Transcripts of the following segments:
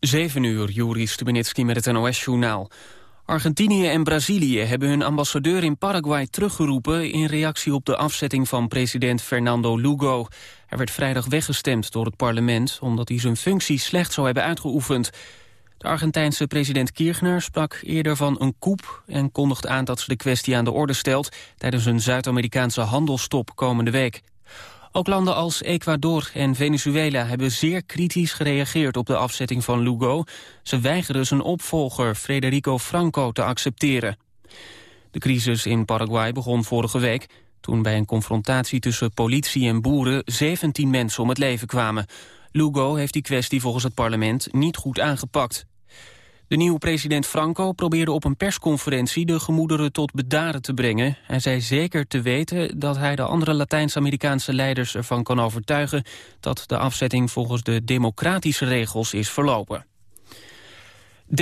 7 uur, Juri Stubenitski met het NOS-journaal. Argentinië en Brazilië hebben hun ambassadeur in Paraguay teruggeroepen... in reactie op de afzetting van president Fernando Lugo. Hij werd vrijdag weggestemd door het parlement... omdat hij zijn functie slecht zou hebben uitgeoefend. De Argentijnse president Kirchner sprak eerder van een coup... en kondigt aan dat ze de kwestie aan de orde stelt... tijdens een Zuid-Amerikaanse handelstop komende week. Ook landen als Ecuador en Venezuela hebben zeer kritisch gereageerd op de afzetting van Lugo. Ze weigeren zijn opvolger Federico Franco te accepteren. De crisis in Paraguay begon vorige week toen bij een confrontatie tussen politie en boeren 17 mensen om het leven kwamen. Lugo heeft die kwestie volgens het parlement niet goed aangepakt. De nieuwe president Franco probeerde op een persconferentie de gemoederen tot bedaren te brengen. Hij zei zeker te weten dat hij de andere Latijns-Amerikaanse leiders ervan kan overtuigen dat de afzetting volgens de democratische regels is verlopen.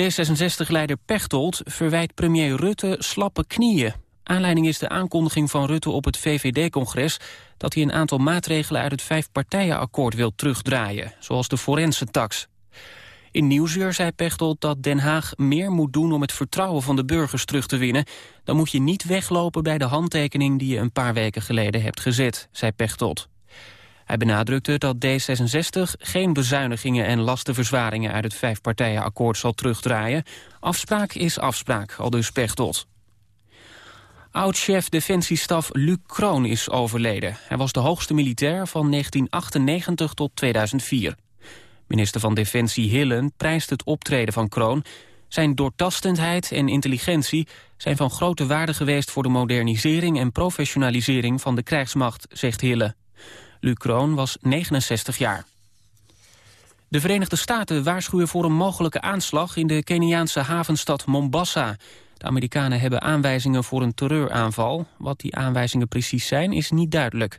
D66-leider Pechtold verwijt premier Rutte slappe knieën. Aanleiding is de aankondiging van Rutte op het VVD-congres... dat hij een aantal maatregelen uit het vijfpartijenakkoord wil terugdraaien... zoals de forense tax. In Nieuwsuur zei Pechtold dat Den Haag meer moet doen om het vertrouwen van de burgers terug te winnen. Dan moet je niet weglopen bij de handtekening die je een paar weken geleden hebt gezet, zei Pechtold. Hij benadrukte dat D66 geen bezuinigingen en lastenverzwaringen uit het vijfpartijenakkoord zal terugdraaien. Afspraak is afspraak, al dus Pechtold. Oud-chef defensiestaf Luc Kroon is overleden. Hij was de hoogste militair van 1998 tot 2004. Minister van Defensie Hillen prijst het optreden van Kroon. Zijn doortastendheid en intelligentie zijn van grote waarde geweest... voor de modernisering en professionalisering van de krijgsmacht, zegt Hille. Luc Kroon was 69 jaar. De Verenigde Staten waarschuwen voor een mogelijke aanslag... in de Keniaanse havenstad Mombasa. De Amerikanen hebben aanwijzingen voor een terreuraanval. Wat die aanwijzingen precies zijn, is niet duidelijk.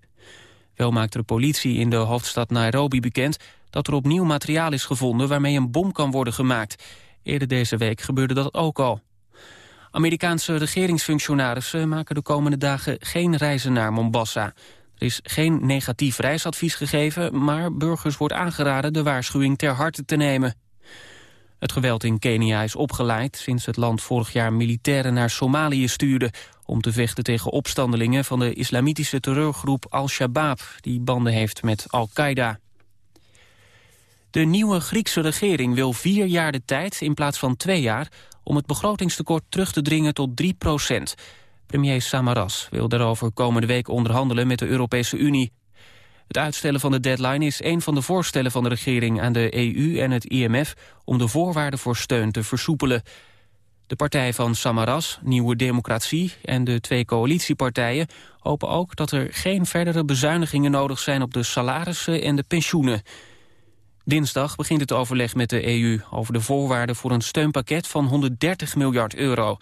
Wel maakt de politie in de hoofdstad Nairobi bekend dat er opnieuw materiaal is gevonden waarmee een bom kan worden gemaakt. Eerder deze week gebeurde dat ook al. Amerikaanse regeringsfunctionarissen maken de komende dagen geen reizen naar Mombasa. Er is geen negatief reisadvies gegeven, maar burgers wordt aangeraden de waarschuwing ter harte te nemen. Het geweld in Kenia is opgeleid sinds het land vorig jaar militairen naar Somalië stuurde... om te vechten tegen opstandelingen van de islamitische terreurgroep Al-Shabaab... die banden heeft met Al-Qaeda. De nieuwe Griekse regering wil vier jaar de tijd in plaats van twee jaar... om het begrotingstekort terug te dringen tot 3 procent. Premier Samaras wil daarover komende week onderhandelen met de Europese Unie. Het uitstellen van de deadline is een van de voorstellen van de regering aan de EU en het IMF... om de voorwaarden voor steun te versoepelen. De partij van Samaras, Nieuwe Democratie en de twee coalitiepartijen... hopen ook dat er geen verdere bezuinigingen nodig zijn op de salarissen en de pensioenen... Dinsdag begint het overleg met de EU over de voorwaarden voor een steunpakket van 130 miljard euro.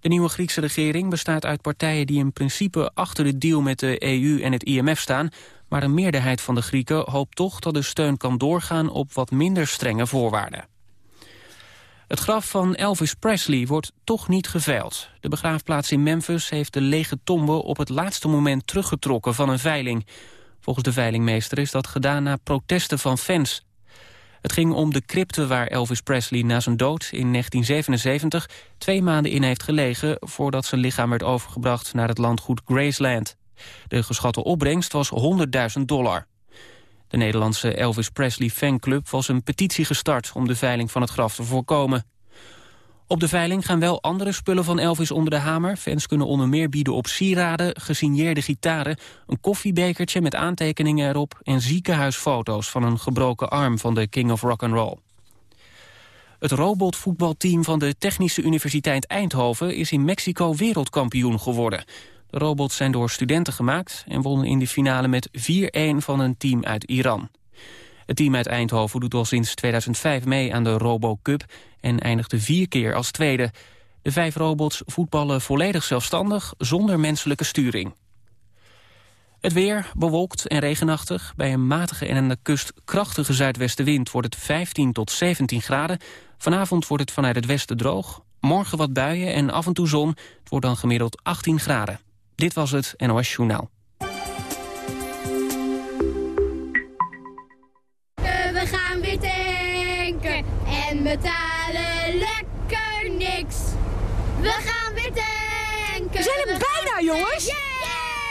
De nieuwe Griekse regering bestaat uit partijen die in principe achter de deal met de EU en het IMF staan, maar een meerderheid van de Grieken hoopt toch dat de steun kan doorgaan op wat minder strenge voorwaarden. Het graf van Elvis Presley wordt toch niet geveild. De begraafplaats in Memphis heeft de lege tombe op het laatste moment teruggetrokken van een veiling. Volgens de veilingmeester is dat gedaan na protesten van fans. Het ging om de crypte waar Elvis Presley na zijn dood in 1977 twee maanden in heeft gelegen voordat zijn lichaam werd overgebracht naar het landgoed Graceland. De geschatte opbrengst was 100.000 dollar. De Nederlandse Elvis Presley fanclub was een petitie gestart om de veiling van het graf te voorkomen. Op de veiling gaan wel andere spullen van Elvis onder de hamer. Fans kunnen onder meer bieden op sieraden, gesigneerde gitaren... een koffiebekertje met aantekeningen erop... en ziekenhuisfoto's van een gebroken arm van de King of Rock'n'Roll. Het robotvoetbalteam van de Technische Universiteit Eindhoven... is in Mexico wereldkampioen geworden. De robots zijn door studenten gemaakt... en wonnen in de finale met 4-1 van een team uit Iran. Het team uit Eindhoven doet al sinds 2005 mee aan de Robo Cup en eindigde vier keer als tweede. De vijf robots voetballen volledig zelfstandig, zonder menselijke sturing. Het weer bewolkt en regenachtig. Bij een matige en aan de kust krachtige zuidwestenwind wordt het 15 tot 17 graden. Vanavond wordt het vanuit het westen droog. Morgen wat buien en af en toe zon. Het wordt dan gemiddeld 18 graden. Dit was het NOS Journaal. We gaan weer tanken En betalen lekker niks. We gaan weer tanken. We zijn er bijna, jongens.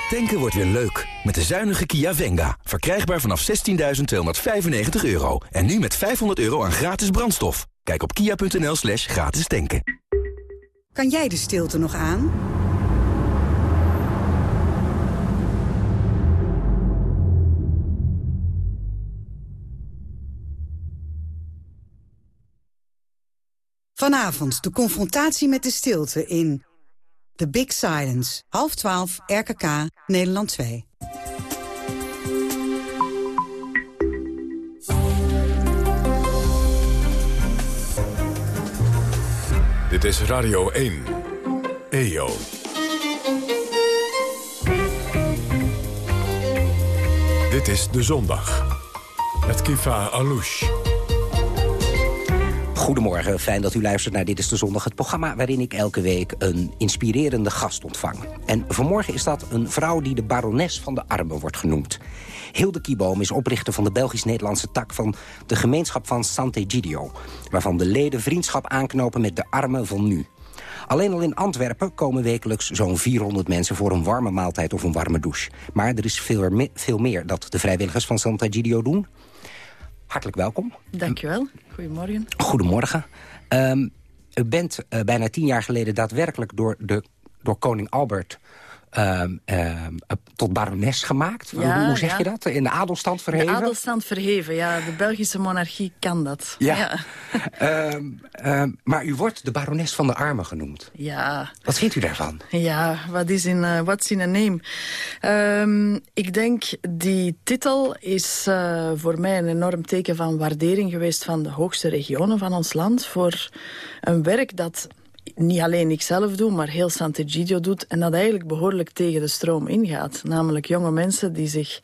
Tanken wordt weer leuk. Met de zuinige Kia Venga. Verkrijgbaar vanaf 16.295 euro. En nu met 500 euro aan gratis brandstof. Kijk op kia.nl slash gratis tanken. Kan jij de stilte nog aan? Vanavond de confrontatie met de stilte in The Big Silence. Half twaalf, RKK, Nederland 2. Dit is Radio 1. EO. Dit is De Zondag. Met Kifa Alouche. Goedemorgen, fijn dat u luistert naar Dit is de Zondag, het programma waarin ik elke week een inspirerende gast ontvang. En vanmorgen is dat een vrouw die de barones van de armen wordt genoemd. Hilde Kieboom is oprichter van de Belgisch-Nederlandse tak van de gemeenschap van Sant'Egidio, waarvan de leden vriendschap aanknopen met de armen van nu. Alleen al in Antwerpen komen wekelijks zo'n 400 mensen... voor een warme maaltijd of een warme douche. Maar er is veel, meer dat de vrijwilligers van Sant'Egidio doen. Hartelijk welkom. Dankjewel. Goedemorgen. Goedemorgen. Um, u bent uh, bijna tien jaar geleden daadwerkelijk door, de, door koning Albert... Um, um, tot barones gemaakt. Ja, Hoe zeg ja. je dat? In de adelstand verheven? De adelstand verheven, ja. De Belgische monarchie kan dat. Ja. ja. maar u wordt de barones van de armen genoemd. Ja. Wat vindt u daarvan? Ja, wat is in, uh, what's in a name? Um, ik denk, die titel is uh, voor mij een enorm teken van waardering geweest... van de hoogste regionen van ons land... voor een werk dat niet alleen ik zelf doe, maar heel Sant'Egidio doet... en dat eigenlijk behoorlijk tegen de stroom ingaat. Namelijk jonge mensen die zich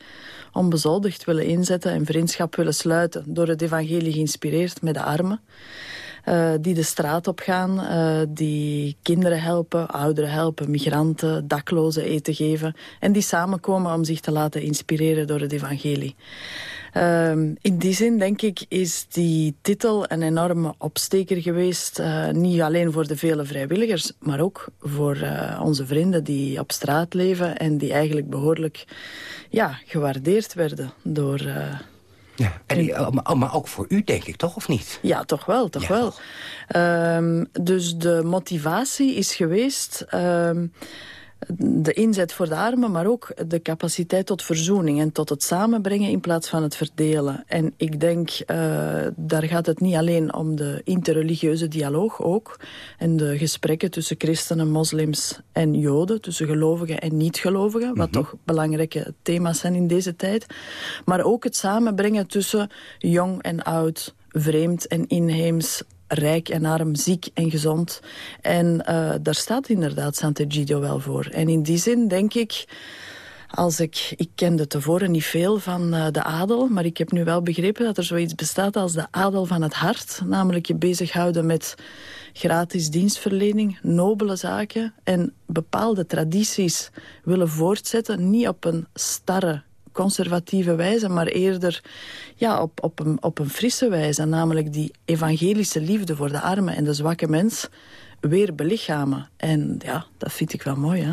onbezoldigd willen inzetten... en vriendschap willen sluiten, door het evangelie geïnspireerd met de armen. Uh, die de straat op gaan, uh, die kinderen helpen, ouderen helpen, migranten, daklozen eten geven. En die samenkomen om zich te laten inspireren door het evangelie. Uh, in die zin, denk ik, is die titel een enorme opsteker geweest. Uh, niet alleen voor de vele vrijwilligers, maar ook voor onze vrienden die op straat leven... en die eigenlijk behoorlijk ja, gewaardeerd werden door... Uh, ja, en, maar ook voor u, denk ik, toch, of niet? Ja, toch wel, toch ja, wel. Um, dus de motivatie is geweest... Um, de inzet voor de armen, maar ook de capaciteit tot verzoening en tot het samenbrengen in plaats van het verdelen. En ik denk, uh, daar gaat het niet alleen om de interreligieuze dialoog ook, en de gesprekken tussen christenen, moslims en joden, tussen gelovigen en niet-gelovigen, wat mm -hmm. toch belangrijke thema's zijn in deze tijd, maar ook het samenbrengen tussen jong en oud, vreemd en inheems, rijk en arm, ziek en gezond. En uh, daar staat inderdaad Sant'Egidio wel voor. En in die zin denk ik... Als ik, ik kende tevoren niet veel van uh, de adel, maar ik heb nu wel begrepen dat er zoiets bestaat als de adel van het hart. Namelijk je bezighouden met gratis dienstverlening, nobele zaken en bepaalde tradities willen voortzetten. Niet op een starre conservatieve wijze, maar eerder ja, op, op, een, op een frisse wijze. Namelijk die evangelische liefde voor de arme en de zwakke mens weer belichamen. En ja, dat vind ik wel mooi, hè.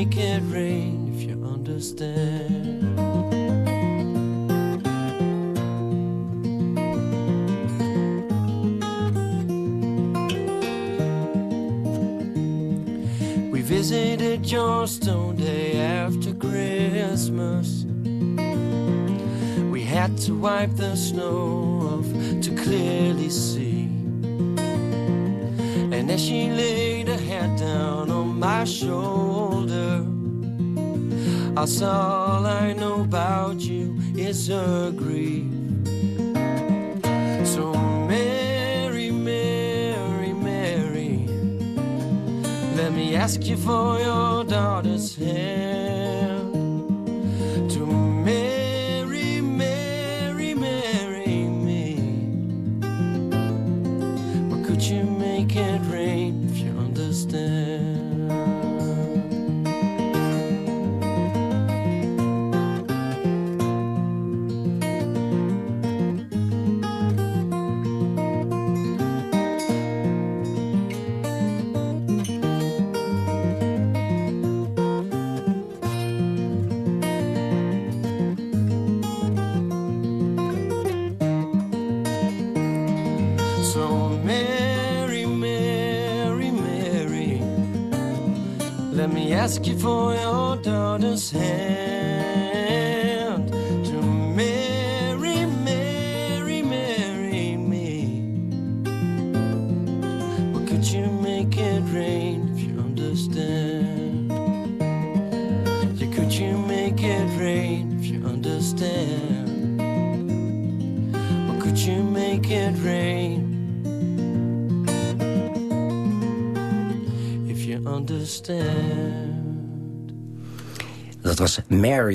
make it rain if you understand? We visited your stone day after Christmas. We had to wipe the snow off to clearly see. And as she laid my shoulder, saw all I know about you is her grief. So, Mary, Mary, Mary, let me ask you for your daughter's hand. To Mary, Mary, marry me. Or could you make it rain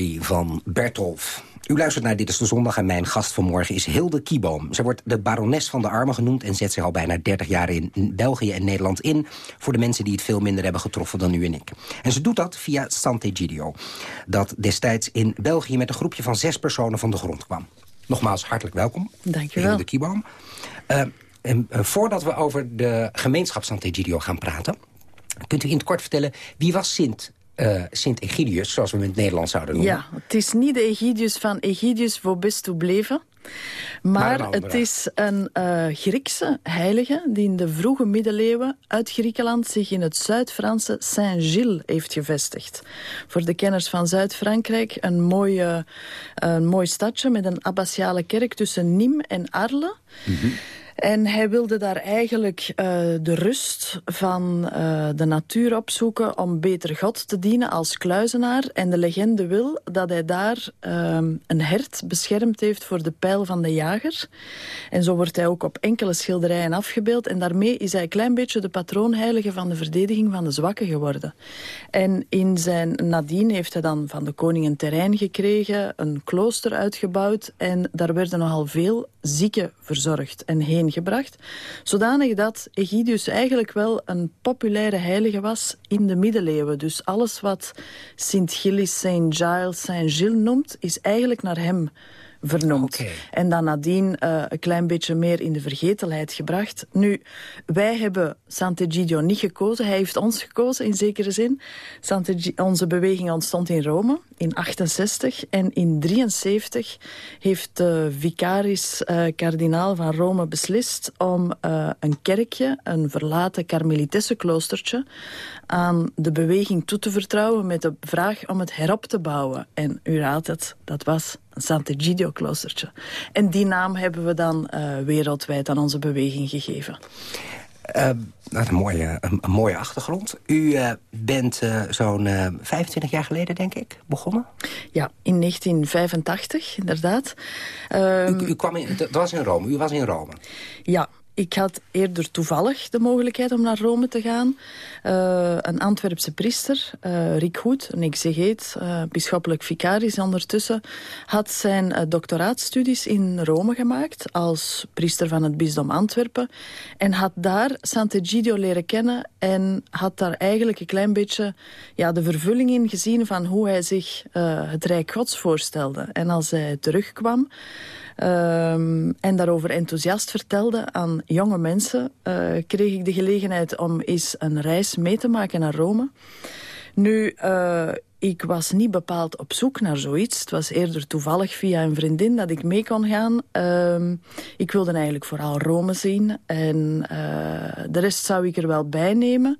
van Bertolf. U luistert naar Dit is de Zondag en mijn gast vanmorgen is Hilde Kieboom. Zij wordt de barones van de armen genoemd... en zet zich al bijna 30 jaar in België en Nederland in... voor de mensen die het veel minder hebben getroffen dan u en ik. En ze doet dat via Sant'Egidio. Dat destijds in België met een groepje van zes personen van de grond kwam. Nogmaals, hartelijk welkom. Dank je wel. Hilde Kieboom. Eh, en, eh, voordat we over de gemeenschap Sant'Egidio gaan praten... kunt u in het kort vertellen, wie was Sint eh, Sint-Egidius, zoals we hem in het Nederlands zouden noemen. Ja, het is niet de Egidius van Egidius Vobistus bleven. Maar het is een eh, Griekse heilige die in de vroege middeleeuwen uit Griekenland zich in het Zuid-Franse Saint-Gilles heeft gevestigd. Voor de kenners van Zuid-Frankrijk een, mooie, een mooi stadje met een abbatiale kerk tussen Nîmes en Arles. En hij wilde daar eigenlijk eh, de rust van eh, de natuur opzoeken om beter God te dienen als kluizenaar. En de legende wil dat hij daar ehm, een hert beschermd heeft voor de pijl van de jager. En zo wordt hij ook op enkele schilderijen afgebeeld. En daarmee is hij een klein beetje de patroonheilige van de verdediging van de zwakken geworden. En in zijn nadien heeft hij dan van de koning een terrein gekregen, een klooster uitgebouwd. En daar werden nogal veel zieken verzorgd en heen gebracht. Zodanig dat Egidius eigenlijk wel een populaire heilige was in de middeleeuwen. Dus alles wat Sint Gilles, Saint Giles, Saint Gilles noemt, is eigenlijk naar hem vernoemd. En dan nadien eh, een klein beetje meer in de vergetelheid gebracht. Nu, wij hebben Sant'Egidio niet gekozen. Hij heeft ons gekozen, in zekere zin. Onze beweging ontstond in Rome in 68. En in 73 heeft de vicaris-kardinaal van Rome beslist... om eh, een kerkje, een verlaten karmelitessenkloostertje... aan de beweging toe te vertrouwen met de vraag om het herop te bouwen. En u raadt het, dat was een Sant'Egidio-kloostertje. En die naam hebben we dan eh, wereldwijd aan onze beweging gegeven. Eh, nou, een, mooie, een, een mooie achtergrond. U eh, bent eh, zo'n eh, 25 jaar geleden, denk ik, begonnen. Ja, in 1985, inderdaad. U, Ehm, u kwam in, dat was in Rome. U was in Rome. Ja, ik had eerder toevallig de mogelijkheid om naar Rome te gaan. Uh, een Antwerpse priester, uh, Rick Hoed, een exegeet, uh, bisschoppelijk vicaris ondertussen, had zijn doctoraatstudies in Rome gemaakt als priester van het bisdom Antwerpen en had daar Sant'Egidio leren kennen en had daar eigenlijk een klein beetje ja, de vervulling in gezien van hoe hij zich het Rijk Gods voorstelde. En als hij terugkwam Um, en daarover enthousiast vertelde aan jonge mensen... Uh, kreeg ik de gelegenheid om eens een reis mee te maken naar Rome. Nu, uh, ik was niet bepaald op zoek naar zoiets. Het was eerder toevallig via een vriendin dat ik mee kon gaan. Um, ik wilde eigenlijk vooral Rome zien. En uh, de rest zou ik er wel bij nemen.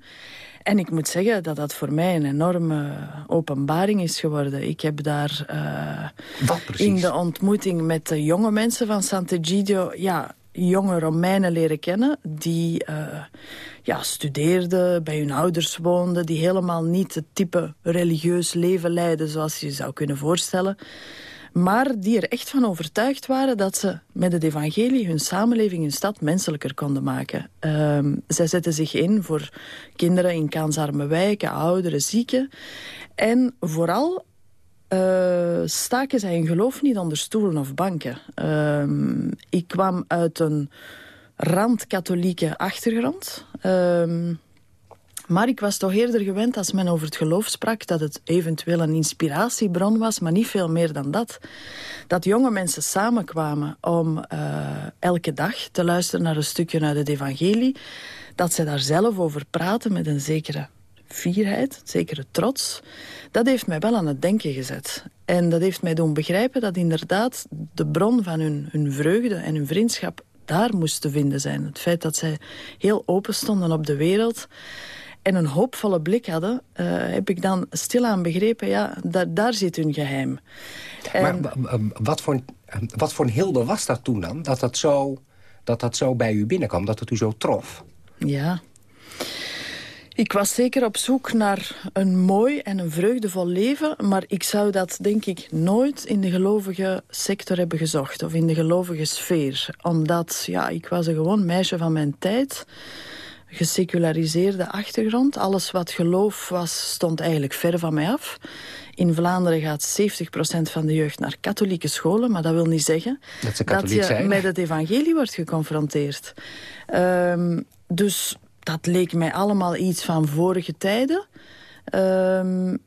En ik moet zeggen dat dat voor mij een enorme openbaring is geworden. Ik heb daar uh, in de ontmoeting met de jonge mensen van Sant'Egidio... Ja, jonge Romeinen leren kennen die uh, ja, studeerden, bij hun ouders woonden... die helemaal niet het type religieus leven leiden zoals je je zou kunnen voorstellen maar die er echt van overtuigd waren dat ze met het evangelie hun samenleving, hun stad menselijker konden maken. Uh, zij zetten zich in voor kinderen in kansarme wijken, ouderen, zieken. En vooral uh, staken zij hun geloof niet onder stoelen of banken. Uh, ik kwam uit een randkatholieke achtergrond. Uh, maar ik was toch eerder gewend als men over het geloof sprak... dat het eventueel een inspiratiebron was, maar niet veel meer dan dat. Dat jonge mensen samenkwamen om uh, elke dag te luisteren naar een stukje uit het evangelie. Dat ze daar zelf over praten met een zekere fierheid, een zekere trots. Dat heeft mij wel aan het denken gezet. En dat heeft mij doen begrijpen dat inderdaad de bron van hun, hun vreugde en hun vriendschap daar moest te vinden zijn. Het feit dat zij heel open stonden op de wereld en een hoopvolle blik hadden, uh, heb ik dan stilaan begrepen, ja, daar, daar zit hun geheim. Maar wat voor, wat voor een hilde was dat toen dan? Dat dat, zo, dat dat zo bij u binnenkwam, dat het u zo trof? Ja. Ik was zeker op zoek naar een mooi en een vreugdevol leven... maar ik zou dat, denk ik, nooit in de gelovige sector hebben gezocht... of in de gelovige sfeer. Omdat, ja, ik was een gewoon meisje van mijn tijd geseculariseerde achtergrond. Alles wat geloof was, stond eigenlijk ver van mij af. In Vlaanderen gaat 70% van de jeugd naar katholieke scholen, maar dat wil niet zeggen dat, dat je met het evangelie wordt geconfronteerd. Um, dus dat leek mij allemaal iets van vorige tijden. Um,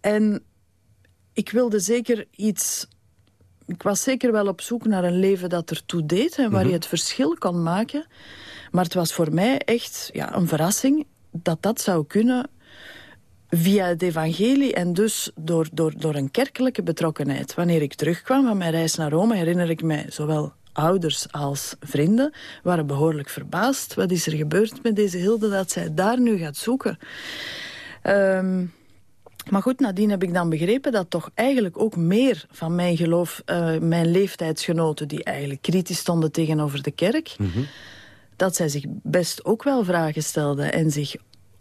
en ik wilde zeker iets... Ik was zeker wel op zoek naar een leven dat ertoe deed... en waar mm je het verschil kon maken... Maar het was voor mij echt ja, een verrassing dat dat zou kunnen via het evangelie en dus door, door, door een kerkelijke betrokkenheid. Wanneer ik terugkwam van mijn reis naar Rome herinner ik mij zowel ouders als vrienden waren behoorlijk verbaasd. Wat is er gebeurd met deze Hilde dat zij daar nu gaat zoeken? Um, maar goed, nadien heb ik dan begrepen dat toch eigenlijk ook meer van mijn geloof... Uh, mijn leeftijdsgenoten die eigenlijk kritisch stonden tegenover de kerk... -hmm dat zij zich best ook wel vragen stelde en zich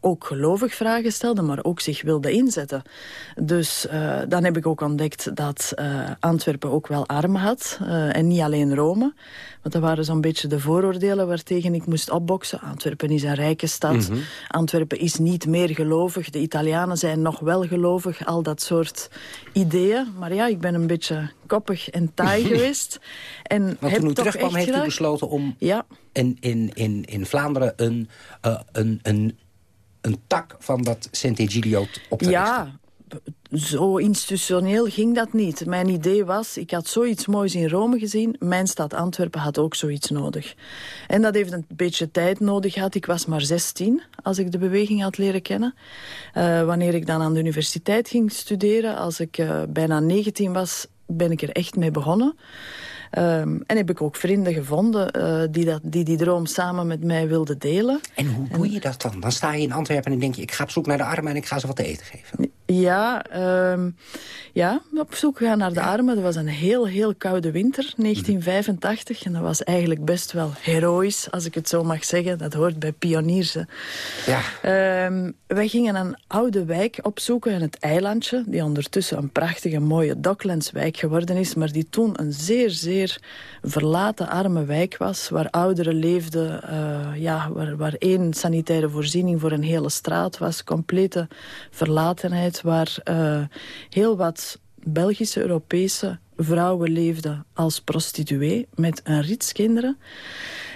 ook gelovig vragen stelde, maar ook zich wilde inzetten. Dus uh, dan heb ik ook ontdekt dat uh, Antwerpen ook wel armen had. Uh, en niet alleen Rome. Want dat waren zo'n beetje de vooroordelen waartegen ik moest opboksen. Antwerpen is een rijke stad. Mm -hmm. Antwerpen is niet meer gelovig. De Italianen zijn nog wel gelovig. Al dat soort ideeën. Maar ja, ik ben een beetje koppig en taai geweest. En Want toen u terugkwam heeft u besloten om ja. in, in, in, in Vlaanderen een, uh, een, een een tak van dat Sant'Egidio op te ja, richten. zo institutioneel ging dat niet. Mijn idee was, ik had zoiets moois in Rome gezien. Mijn stad Antwerpen had ook zoiets nodig. En dat heeft een beetje tijd nodig gehad. Ik was maar 16 als ik de beweging had leren kennen. Uh, wanneer ik dan aan de universiteit ging studeren, als ik uh, bijna 19 was, ben ik er echt mee begonnen. Um, en heb ik ook vrienden gevonden uh, die, dat, die die droom samen met mij wilden delen. En hoe doe je dat dan? Dan sta je in Antwerpen en denk je... ik ga op zoek naar de armen en ik ga ze wat te eten geven. Ja, ehm, ja, op zoek gaan naar de armen. Dat was een heel, heel koude winter, 1985. En dat was eigenlijk best wel heroïs, als ik het zo mag zeggen. Dat hoort bij pioniers. Ja. Ehm, wij gingen een oude wijk opzoeken in het eilandje... die ondertussen een prachtige, mooie Docklandswijk geworden is... maar die toen een zeer, zeer verlaten, arme wijk was... waar ouderen leefden, eh, ja, waar, waar één sanitaire voorziening voor een hele straat was. Complete verlatenheid, waar eh, heel wat Belgische, Europese vrouwen leefden als prostituee... met een rits kinderen.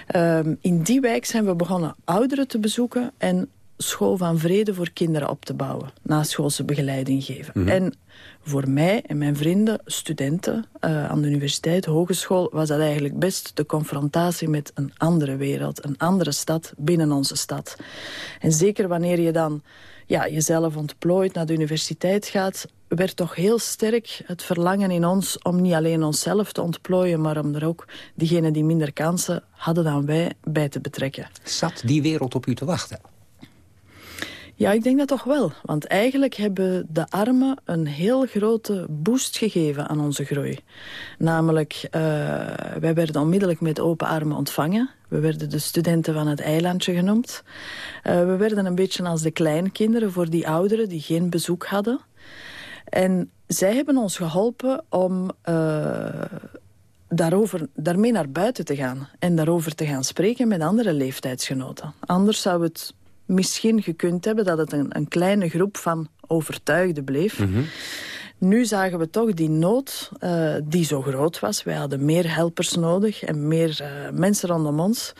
Ehm, in die wijk zijn we begonnen ouderen te bezoeken... en school van vrede voor kinderen op te bouwen. Naschoolse begeleiding geven. En voor mij en mijn vrienden, studenten eh, aan de universiteit, hogeschool... was dat eigenlijk best de confrontatie met een andere wereld. Een andere stad binnen onze stad. En zeker wanneer je dan ja, jezelf ontplooit, naar de universiteit gaat... werd toch heel sterk het verlangen in ons om niet alleen onszelf te ontplooien... maar om er ook diegenen die minder kansen hadden dan wij bij te betrekken. Zat die wereld op u te wachten? Ja, ik denk dat toch wel. Want eigenlijk hebben de armen een heel grote boost gegeven aan onze groei. Namelijk, uh, wij werden onmiddellijk met open armen ontvangen. We werden de studenten van het eilandje genoemd. Uh, we werden een beetje als de kleinkinderen voor die ouderen die geen bezoek hadden. En zij hebben ons geholpen om... Uh, daarover, daarmee naar buiten te gaan. En daarover te gaan spreken met andere leeftijdsgenoten. Anders zou het misschien gekund hebben dat het een, een kleine groep van overtuigden bleef. Nu zagen we toch die nood uh, die zo groot was. Wij hadden meer helpers nodig en meer uh, mensen rondom ons.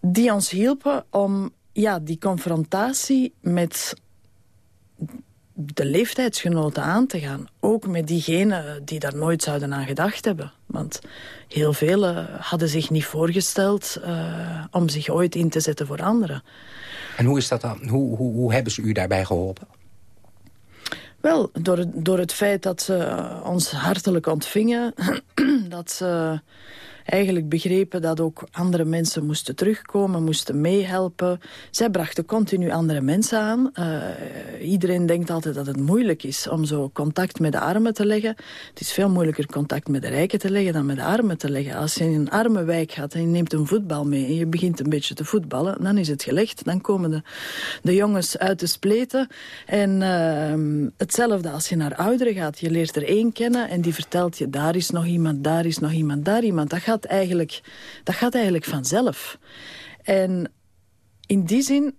Die ons hielpen om ja, die confrontatie met de leeftijdsgenoten aan te gaan. Ook met diegenen die daar nooit zouden aan gedacht hebben. Want heel velen hadden zich niet voorgesteld uh, om zich ooit in te zetten voor anderen. En hoe is dat dan? Hoe, hoe, hoe hebben ze u daarbij geholpen? Wel, door, door het feit dat ze ons hartelijk ontvingen... dat ze eigenlijk begrepen dat ook andere mensen moesten terugkomen, moesten meehelpen. Zij brachten continu andere mensen aan. Uh, iedereen denkt altijd dat het moeilijk is om zo contact met de armen te leggen. Het is veel moeilijker contact met de rijken te leggen dan met de armen te leggen. Als je in een arme wijk gaat en je neemt een voetbal mee en je begint een beetje te voetballen, dan is het gelegd. Dan komen de, de jongens uit de spleten. En uh, hetzelfde als je naar ouderen gaat. Je leert er één kennen en die vertelt je, daar is nog iemand, daar is nog iemand, daar iemand. Dat eigenlijk, dat gaat eigenlijk vanzelf. En in die zin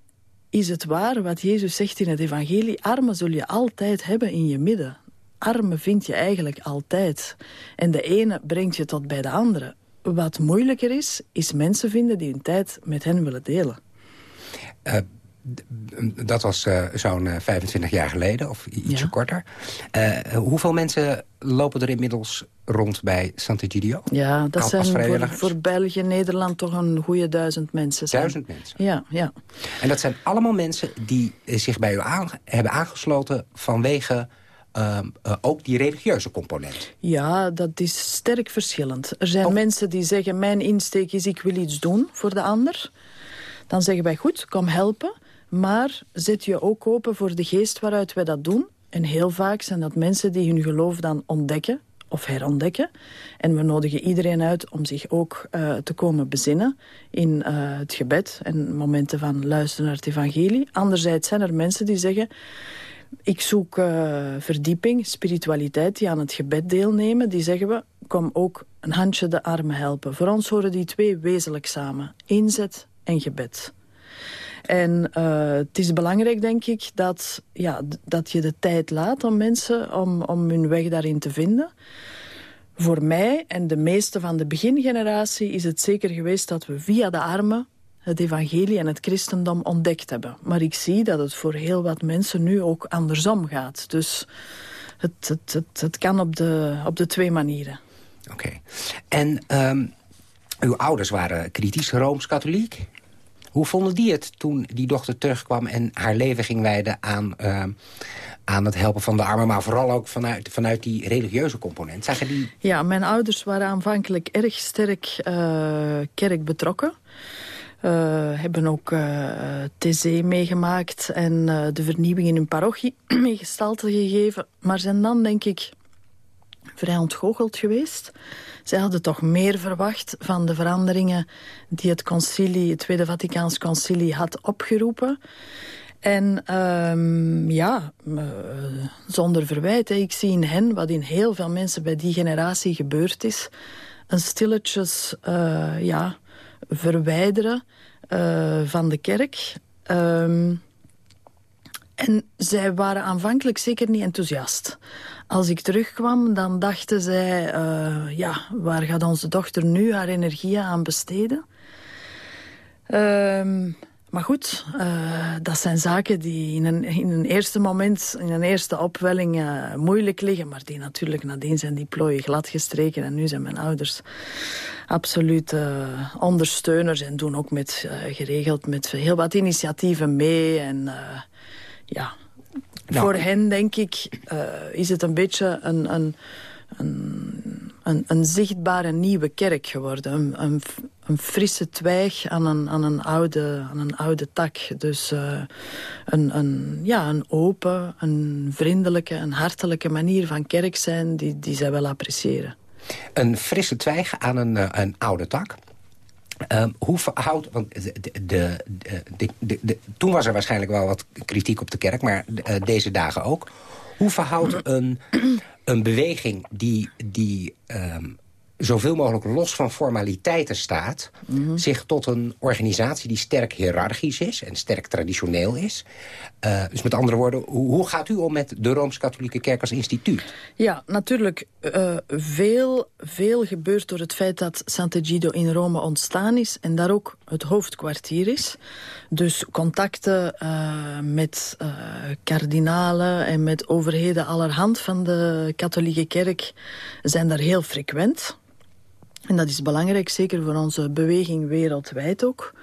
is het waar wat Jezus zegt in het evangelie. Armen zul je altijd hebben in je midden. Armen vind je eigenlijk altijd. En de ene brengt je tot bij de andere. Wat moeilijker is, is mensen vinden die hun tijd met hen willen delen. Uh, dat was uh, zo'n uh, 25 jaar geleden, of ietsje Ja. korter. Uh, hoeveel mensen lopen er inmiddels rond bij Sant'Egidio? Ja, dat zijn voor, voor België en Nederland toch een goede duizend mensen. zijn. Duizend mensen. Ja, ja. En dat zijn allemaal mensen die eh, zich bij u aan, hebben aangesloten... vanwege ehm, eh, ook die religieuze component. Ja, dat is sterk verschillend. Er zijn Oh. mensen die zeggen, mijn insteek is ik wil iets doen voor de ander. Dan zeggen wij, goed, kom helpen. Maar zet je ook open voor de geest waaruit wij dat doen. En heel vaak zijn dat mensen die hun geloof dan ontdekken of herontdekken. En we nodigen iedereen uit om zich ook uh, te komen bezinnen in uh, het gebed en momenten van luisteren naar het evangelie. Anderzijds zijn er mensen die zeggen... Ik zoek uh, verdieping, spiritualiteit, die aan het gebed deelnemen. Die zeggen we, kom ook een handje de armen helpen. Voor ons horen die twee wezenlijk samen. Inzet en gebed. En uh, het is belangrijk, denk ik, dat, ja, dat je de tijd laat om mensen om, om hun weg daarin te vinden. Voor mij en de meeste van de begingeneratie is het zeker geweest dat we via de armen het evangelie en het christendom ontdekt hebben. Maar ik zie dat het voor heel wat mensen nu ook andersom gaat. Dus het, het, het, het kan op de, op de twee manieren. Oké. En um, uw ouders waren kritisch Rooms-Katholiek? Hoe vonden die het toen die dochter terugkwam en haar leven ging wijden aan, uh, aan het helpen van de armen... maar vooral ook vanuit, vanuit die religieuze component? Zagen die... Ja, mijn ouders waren aanvankelijk erg sterk uh, kerk betrokken. Uh, hebben ook uh, TC meegemaakt en de vernieuwing in hun parochie mee gestalte gegeven. Maar zijn dan, denk ik, vrij ontgoocheld geweest. Zij hadden toch meer verwacht van de veranderingen die het concilie, het Tweede Vaticaans Concilie had opgeroepen. En um, ja, uh, zonder verwijt. Ik zie in hen, wat in heel veel mensen bij die generatie gebeurd is... een stilletjes uh, ja, verwijderen uh, van de kerk. Um, en zij waren aanvankelijk zeker niet enthousiast. Als ik terugkwam, dan dachten zij... Uh, ja, waar gaat onze dochter nu haar energie aan besteden? Uh, maar goed, uh, dat zijn zaken die in een, in een eerste moment, in een eerste opwelling uh, moeilijk liggen. Maar die natuurlijk nadien zijn die plooien gladgestreken. En nu zijn mijn ouders absoluut ondersteuners. En doen ook met, geregeld met heel wat initiatieven mee. En ja, nou, voor hen denk ik is het een beetje een... een een, een, zichtbare nieuwe kerk geworden. Een, frisse twijg aan een, aan een, oude, aan een oude tak. Dus uh, een, een, ja, een open, een vriendelijke, een hartelijke manier van kerk zijn... die, die zij wel appreciëren. Een frisse twijg aan een, uh, een oude tak. Um, hoe verhoudt... Want de, de, de, de, toen was er waarschijnlijk wel wat kritiek op de kerk... maar uh, deze dagen ook. Hoe verhoudt een een beweging die, die um, zoveel mogelijk los van formaliteiten staat... Mhm. zich tot een organisatie die sterk hiërarchisch is... en sterk traditioneel is. Uh, dus met andere woorden, hoe, hoe, gaat u om met de Rooms-Katholieke Kerk als instituut? Ja, natuurlijk uh, veel, veel gebeurt door het feit dat Sant'Egidio in Rome ontstaan is... en daar ook het hoofdkwartier is. Dus contacten uh, met kardinalen en met overheden allerhand van de katholieke kerk... zijn daar heel frequent... En dat is belangrijk, zeker voor onze beweging wereldwijd ook.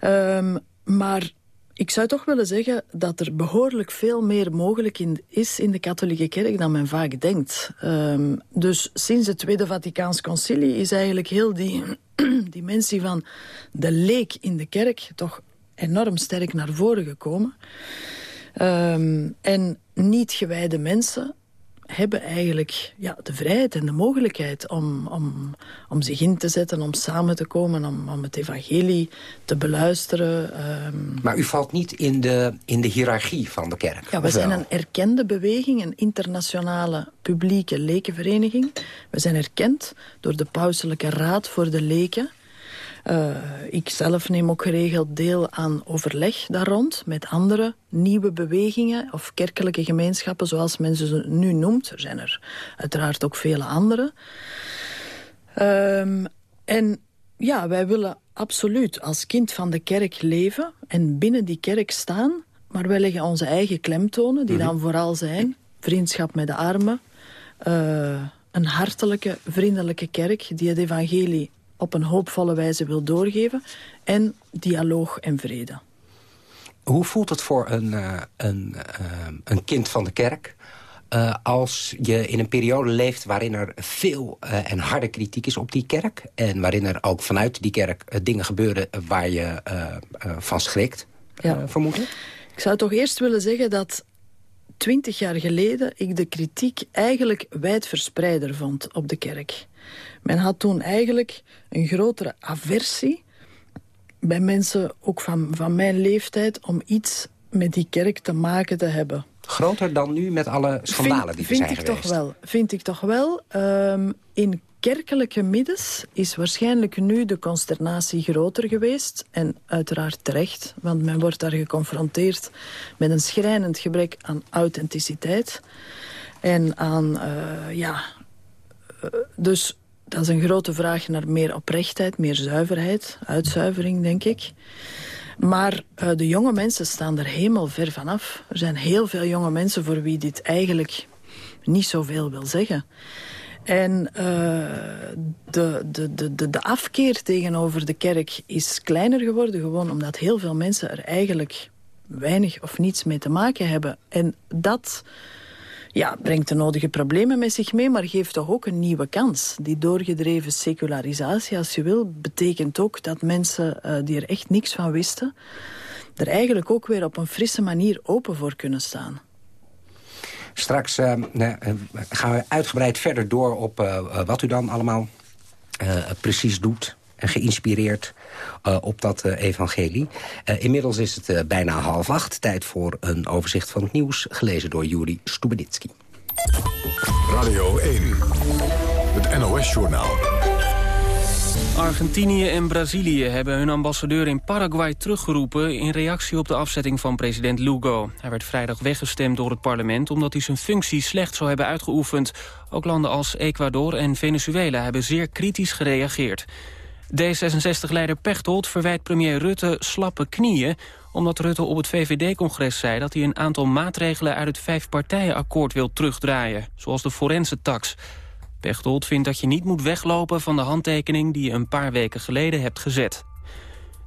Um, maar ik zou toch willen zeggen dat er behoorlijk veel meer mogelijk in, is in de katholieke kerk dan men vaak denkt. Um, dus sinds het Tweede Vaticaans Concilie is eigenlijk heel die dimensie van de leek in de kerk toch enorm sterk naar voren gekomen. Um, en niet gewijde mensen hebben eigenlijk ja, de vrijheid en de mogelijkheid om, om, om zich in te zetten, om samen te komen, om, om het evangelie te beluisteren. Um... Maar u valt niet in de, in de hiërarchie van de kerk? Ja, we zijn een erkende beweging, een internationale publieke lekenvereniging. We zijn erkend door de Pauselijke Raad voor de Leken. Uh, ik zelf neem ook geregeld deel aan overleg daar rond met andere nieuwe bewegingen of kerkelijke gemeenschappen zoals men ze nu noemt. Er zijn er uiteraard ook vele andere. Um, en ja, wij willen absoluut als kind van de kerk leven en binnen die kerk staan. Maar wij leggen onze eigen klemtonen, die mhm. dan vooral zijn vriendschap met de armen, uh, een hartelijke, vriendelijke kerk die het evangelie op een hoopvolle wijze wil doorgeven. En dialoog en vrede. Hoe voelt het voor een, uh, een, uh, een kind van de kerk... Uh, als je in een periode leeft waarin er veel en harde kritiek is op die kerk... en waarin er ook vanuit die kerk dingen gebeuren waar je van schrikt, ja. vermoedelijk? Ik zou toch eerst willen zeggen dat twintig jaar geleden ik de kritiek eigenlijk wijdverspreider vond op de kerk. Men had toen eigenlijk een grotere aversie bij mensen, ook van, van mijn leeftijd, om iets met die kerk te maken te hebben. Groter dan nu met alle schandalen die er zijn ik geweest? Toch wel, vind ik toch wel. Um, in kerkelijke middens is waarschijnlijk nu de consternatie groter geweest. En uiteraard terecht, want men wordt daar geconfronteerd met een schrijnend gebrek aan authenticiteit. En aan, uh, ja... Uh, dus dat is een grote vraag naar meer oprechtheid, meer zuiverheid, uitzuivering, denk ik. Maar uh, de jonge mensen staan er helemaal ver vanaf. Er zijn heel veel jonge mensen voor wie dit eigenlijk niet zoveel wil zeggen. En uh, de, de, de, de afkeer tegenover de kerk is kleiner geworden... gewoon omdat heel veel mensen er eigenlijk weinig of niets mee te maken hebben. En dat ja, brengt de nodige problemen met zich mee, maar geeft toch ook een nieuwe kans. Die doorgedreven secularisatie, als je wil, betekent ook dat mensen uh, die er echt niks van wisten, er eigenlijk ook weer op een frisse manier open voor kunnen staan. Straks uh, gaan we uitgebreid verder door op uh, wat u dan allemaal precies doet en geïnspireerd op dat evangelie. Inmiddels is het bijna half acht. Tijd voor een overzicht van het nieuws, gelezen door Juri Stubenitski. Radio 1, het NOS-journaal. Argentinië en Brazilië hebben hun ambassadeur in Paraguay teruggeroepen... in reactie op de afzetting van president Lugo. Hij werd vrijdag weggestemd door het parlement... omdat hij zijn functie slecht zou hebben uitgeoefend. Ook landen als Ecuador en Venezuela hebben zeer kritisch gereageerd. D66-leider Pechtold verwijt premier Rutte slappe knieën... omdat Rutte op het VVD-congres zei dat hij een aantal maatregelen... uit het vijfpartijenakkoord wil terugdraaien, zoals de forense tax. Pechtold vindt dat je niet moet weglopen van de handtekening... die je een paar weken geleden hebt gezet.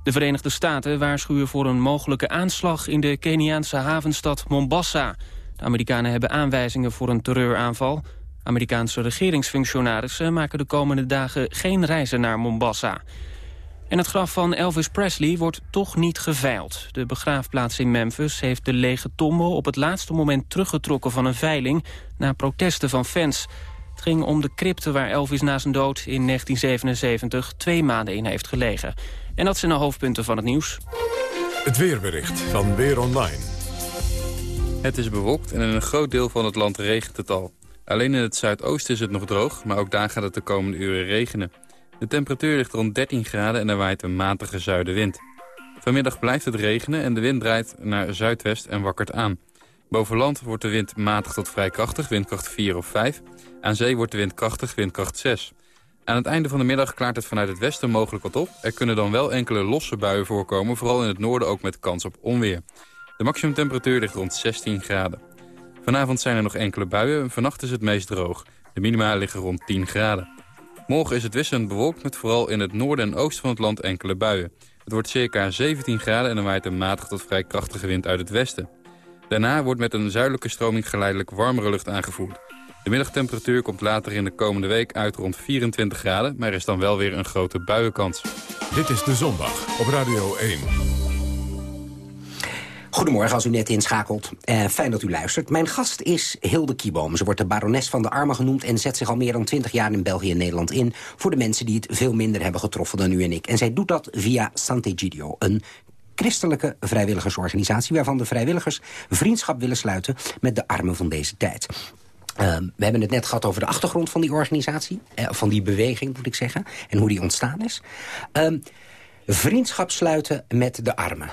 De Verenigde Staten waarschuwen voor een mogelijke aanslag... in de Keniaanse havenstad Mombasa. De Amerikanen hebben aanwijzingen voor een terreuraanval... Amerikaanse regeringsfunctionarissen maken de komende dagen geen reizen naar Mombasa. En het graf van Elvis Presley wordt toch niet geveild. De begraafplaats in Memphis heeft de lege tombe op het laatste moment teruggetrokken van een veiling na protesten van fans. Het ging om de crypte waar Elvis na zijn dood in 1977 twee maanden in heeft gelegen. En dat zijn de hoofdpunten van het nieuws. Het weerbericht van Weer Online. Het is bewolkt en in een groot deel van het land regent het al. Alleen in het zuidoosten is het nog droog, maar ook daar gaat het de komende uren regenen. De temperatuur ligt rond 13 graden en er waait een matige zuidenwind. Vanmiddag blijft het regenen en de wind draait naar zuidwest en wakkert aan. Boven land wordt de wind matig tot vrij krachtig, windkracht 4 of 5. Aan zee wordt de wind krachtig, windkracht 6. Aan het einde van de middag klaart het vanuit het westen mogelijk wat op. Er kunnen dan wel enkele losse buien voorkomen, vooral in het noorden ook met kans op onweer. De maximumtemperatuur ligt rond 16 graden. Vanavond zijn er nog enkele buien vannacht is het meest droog. De minima liggen rond 10 graden. Morgen is het wisselend bewolkt met vooral in het noorden en oosten van het land enkele buien. Het wordt circa 17 graden en er waait een matig tot vrij krachtige wind uit het westen. Daarna wordt met een zuidelijke stroming geleidelijk warmere lucht aangevoerd. De middagtemperatuur komt later in de komende week uit rond 24 graden... maar er is dan wel weer een grote buienkans. Dit is De Zondag op Radio 1. Goedemorgen als u net inschakelt. Uh, fijn dat u luistert. Mijn gast is Hilde Kieboom. Ze wordt de barones van de armen genoemd... en zet zich al meer dan 20 jaar in België en Nederland in... voor de mensen die het veel minder hebben getroffen dan u en ik. En zij doet dat via Sant'Egidio, een christelijke vrijwilligersorganisatie... waarvan de vrijwilligers vriendschap willen sluiten met de armen van deze tijd. Uh, we hebben het net gehad over de achtergrond van die organisatie. Uh, van die beweging, moet ik zeggen. En hoe die ontstaan is. Uh, vriendschap sluiten met de armen.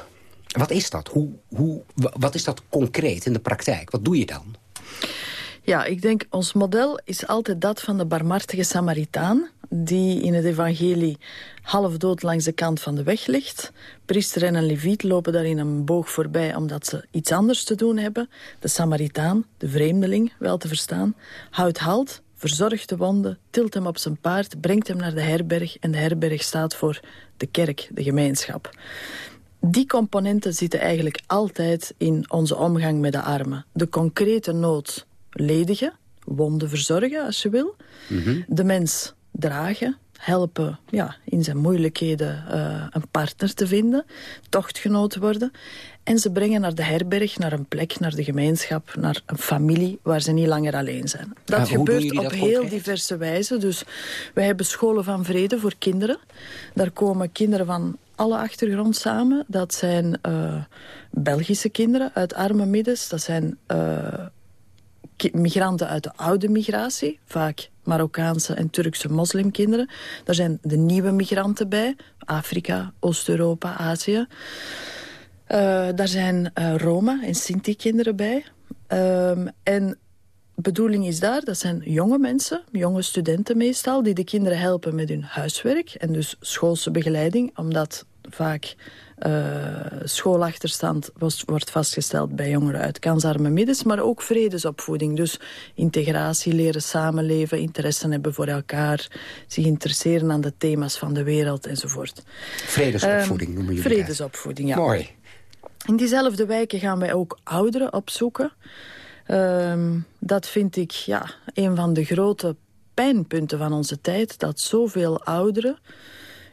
Wat is dat? Hoe, hoe, wat is dat concreet in de praktijk? Wat doe je dan? Ja, ik denk ons model is altijd dat van de barmhartige Samaritaan... die in het evangelie half dood langs de kant van de weg ligt. Priester en een leviet lopen daar in een boog voorbij... omdat ze iets anders te doen hebben. De Samaritaan, de vreemdeling, wel te verstaan, houdt halt... verzorgt de wonden, tilt hem op zijn paard, brengt hem naar de herberg... en de herberg staat voor de kerk, de gemeenschap. Die componenten zitten eigenlijk altijd in onze omgang met de armen. De concrete nood ledigen, wonden verzorgen als je wil. Mhm. De mens dragen, helpen ja, in zijn moeilijkheden uh, een partner te vinden, tochtgenoot worden. En ze brengen naar de herberg, naar een plek, naar de gemeenschap, naar een familie waar ze niet langer alleen zijn. Dat gebeurt op heel diverse wijze. Dus wij hebben scholen van vrede voor kinderen. Daar komen kinderen van alle achtergrond samen. Dat zijn uh, Belgische kinderen uit arme middens. Dat zijn uh, migranten uit de oude migratie. Vaak Marokkaanse en Turkse moslimkinderen. Daar zijn de nieuwe migranten bij. Afrika, Oost-Europa, Azië. Uh, daar zijn Roma en Sinti-kinderen bij. Um, en bedoeling is daar, dat zijn jonge mensen, jonge studenten meestal... die de kinderen helpen met hun huiswerk en dus schoolse begeleiding... omdat vaak uh, schoolachterstand was, wordt vastgesteld bij jongeren uit kansarme middens... maar ook vredesopvoeding, dus integratie, leren samenleven... interesse hebben voor elkaar, zich interesseren aan de thema's van de wereld enzovoort. Vredesopvoeding noemen jullie Vredesopvoeding, ja. Mooi. In diezelfde wijken gaan wij ook ouderen opzoeken... Ehm, dat vind ik ja, een van de grote pijnpunten van onze tijd. Dat zoveel ouderen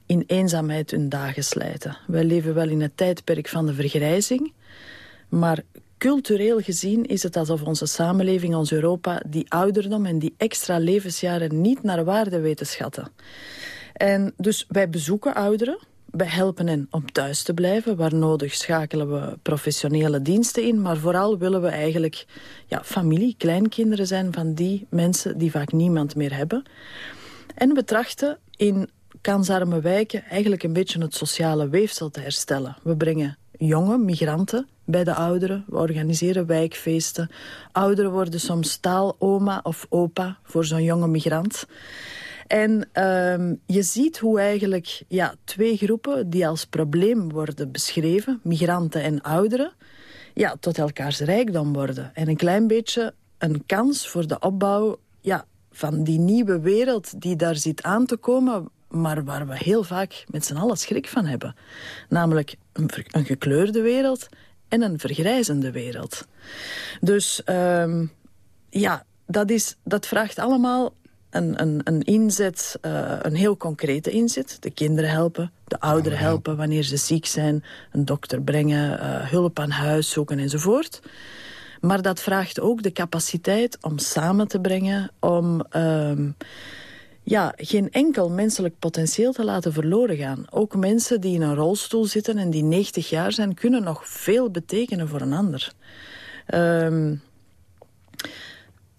in eenzaamheid hun dagen slijten. Wij leven wel in het tijdperk van de vergrijzing. Maar cultureel gezien is het alsof onze samenleving, ons Europa... die ouderdom en die extra levensjaren niet naar waarde weten schatten. En dus wij bezoeken ouderen. Wij helpen hen om thuis te blijven. Waar nodig schakelen we professionele diensten in. Maar vooral willen we eigenlijk ja, familie, kleinkinderen zijn... van die mensen die vaak niemand meer hebben. En we trachten in kansarme wijken eigenlijk een beetje het sociale weefsel te herstellen. We brengen jonge migranten bij de ouderen. We organiseren wijkfeesten. Ouderen worden soms taaloma of opa voor zo'n jonge migrant. En um, je ziet hoe eigenlijk ja, twee groepen die als probleem worden beschreven, migranten en ouderen, ja, tot elkaars rijkdom worden. En een klein beetje een kans voor de opbouw ja, van die nieuwe wereld die daar zit aan te komen, maar waar we heel vaak met z'n allen schrik van hebben. Namelijk een, een gekleurde wereld en een vergrijzende wereld. Dus um, ja, dat, is, dat vraagt allemaal een, een, een inzet, uh, een heel concrete inzet. De kinderen helpen, de ouderen helpen wanneer ze ziek zijn. Een dokter brengen, uh, hulp aan huis zoeken enzovoort. Maar dat vraagt ook de capaciteit om samen te brengen... om um, ja, geen enkel menselijk potentieel te laten verloren gaan. Ook mensen die in een rolstoel zitten en die 90 jaar zijn... kunnen nog veel betekenen voor een ander. Um,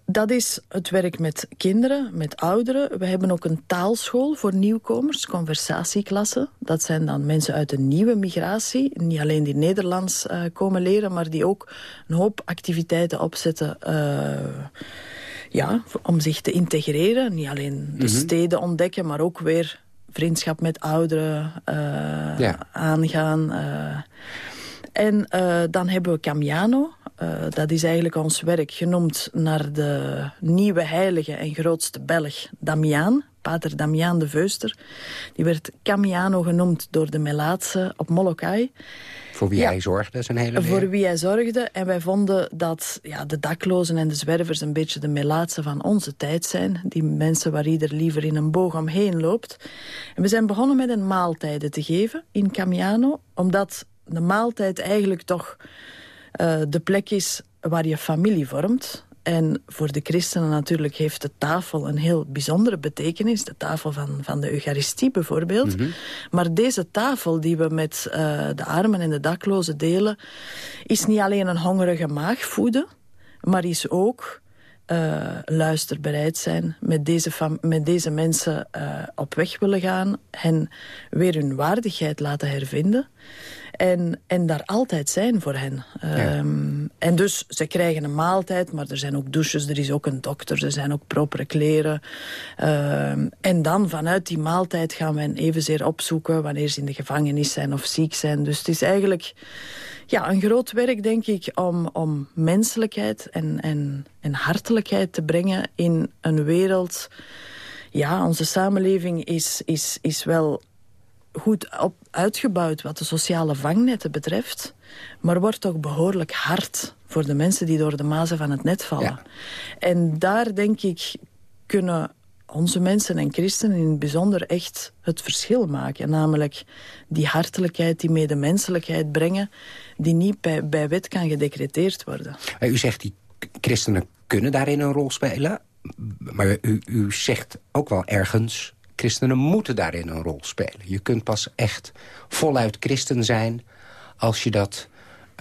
dat is het werk met kinderen, met ouderen. We hebben ook een taalschool voor nieuwkomers, conversatieklassen. Dat zijn dan mensen uit een nieuwe migratie. Niet alleen die Nederlands uh, komen leren, maar die ook een hoop activiteiten opzetten... Uh, ja, om zich te integreren. Niet alleen de mm -hmm. steden ontdekken, maar ook weer vriendschap met ouderen uh, ja. aangaan. en dan hebben we Camiano, dat is eigenlijk ons werk genoemd naar de nieuwe heilige en grootste Belg, Damiaan. Pater Damiaan de Veuster. Die werd Camiano genoemd door de Melaatse op Molokai. Voor wie ja, hij zorgde zijn hele leven? Voor wie hij zorgde. En wij vonden dat ja, de daklozen en de zwervers een beetje de Melaatse van onze tijd zijn. Die mensen waar ieder liever in een boog omheen loopt. En we zijn begonnen met een maaltijden te geven in Camiano. Omdat de maaltijd eigenlijk toch uh, de plek is waar je familie vormt. En voor de christenen natuurlijk heeft de tafel een heel bijzondere betekenis. De tafel van, van de Eucharistie bijvoorbeeld. Mm -hmm. Maar deze tafel die we met uh, de armen en de daklozen delen... is niet alleen een hongerige maag voeden... maar is ook uh, luisterbereid zijn, met deze, met deze mensen uh, op weg willen gaan... hen weer hun waardigheid laten hervinden... En, en daar altijd zijn voor hen. Ja. Um, en dus, ze krijgen een maaltijd, maar er zijn ook douches, er is ook een dokter, er zijn ook propere kleren. Um, en dan vanuit die maaltijd gaan we evenzeer opzoeken wanneer ze in de gevangenis zijn of ziek zijn. Dus het is eigenlijk ja, een groot werk, denk ik, om, om menselijkheid en, en, en hartelijkheid te brengen in een wereld... Ja, onze samenleving is, is, is wel goed op, uitgebouwd wat de sociale vangnetten betreft... maar wordt ook behoorlijk hard voor de mensen die door de mazen van het net vallen. Ja. En daar, denk ik, kunnen onze mensen en christenen in het bijzonder echt het verschil maken. Namelijk die hartelijkheid, die medemenselijkheid brengen... die niet bij, bij wet kan gedecreteerd worden. U zegt die christenen kunnen daarin een rol spelen... maar u, u zegt ook wel ergens Christenen moeten daarin een rol spelen. Je kunt pas echt voluit christen zijn als je dat...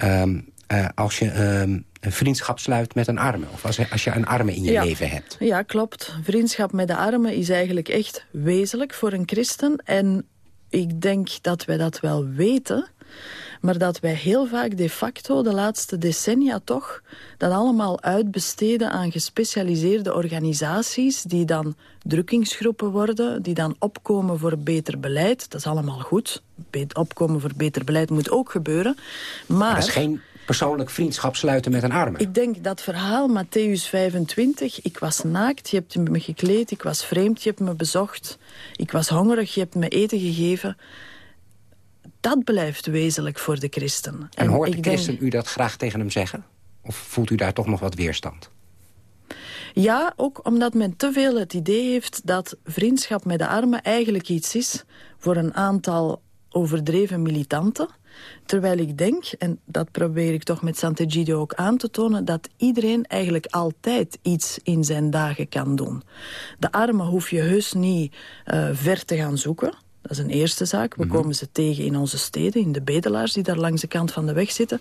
Um, uh, als je um, een vriendschap sluit met een arme. Of als, als je een arme in je ja. leven hebt. Ja, klopt. Vriendschap met de arme is eigenlijk echt wezenlijk voor een christen. En ik denk dat wij dat wel weten. Maar dat wij heel vaak de facto de laatste decennia toch... dat allemaal uitbesteden aan gespecialiseerde organisaties... die dan drukkingsgroepen worden, die dan opkomen voor beter beleid. Dat is allemaal goed. Opkomen voor beter beleid moet ook gebeuren. Maar... maar dat is geen persoonlijk vriendschap sluiten met een arme. Ik denk dat verhaal Matthäus 25. Ik was naakt, je hebt me gekleed. Ik was vreemd, je hebt me bezocht. Ik was hongerig, je hebt me eten gegeven dat blijft wezenlijk voor de christen. En, hoort de christen denk... u dat graag tegen hem zeggen? Of voelt u daar toch nog wat weerstand? Ja, ook omdat men te veel het idee heeft dat vriendschap met de armen eigenlijk iets is voor een aantal overdreven militanten. Terwijl ik denk, en dat probeer ik toch met Sant'Egidio ook aan te tonen... dat iedereen eigenlijk altijd iets in zijn dagen kan doen. De armen hoef je heus niet uh, ver te gaan zoeken. Dat is een eerste zaak. We komen ze tegen in onze steden, in de bedelaars die daar langs de kant van de weg zitten.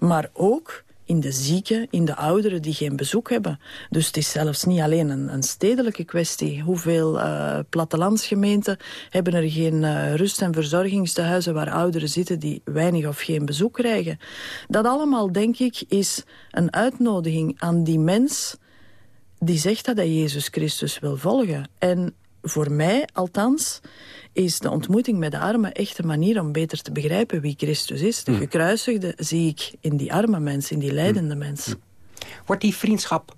Maar ook in de zieken, in de ouderen die geen bezoek hebben. Dus het is zelfs niet alleen een, een stedelijke kwestie. Hoeveel uh, plattelandsgemeenten hebben er geen uh, rust- en verzorgingstehuizen waar ouderen zitten die weinig of geen bezoek krijgen. Dat allemaal, denk ik, is een uitnodiging aan die mens die zegt dat hij Jezus Christus wil volgen. En voor mij, althans, is de ontmoeting met de armen echt een manier om beter te begrijpen wie Christus is. De Mm. gekruisigde zie ik in die arme mens, in die leidende mens. Wordt die vriendschap...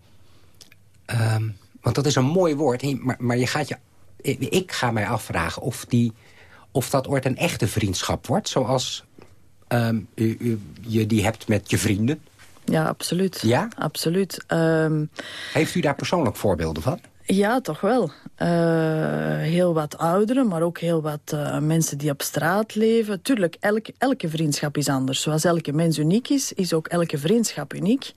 ehm, want dat is een mooi woord, maar, maar je gaat je, ik ga mij afvragen of, die, of dat ooit een echte vriendschap wordt. Zoals ehm, u, u- je die hebt met je vrienden. Ja, absoluut. Ja? Absoluut. Ehm, Heeft u daar persoonlijk voorbeelden van? Ja, toch wel. Eh, heel wat ouderen, maar ook heel wat eh, mensen die op straat leven. Tuurlijk, elke, vriendschap is anders. Zoals elke mens uniek is, is ook elke vriendschap uniek.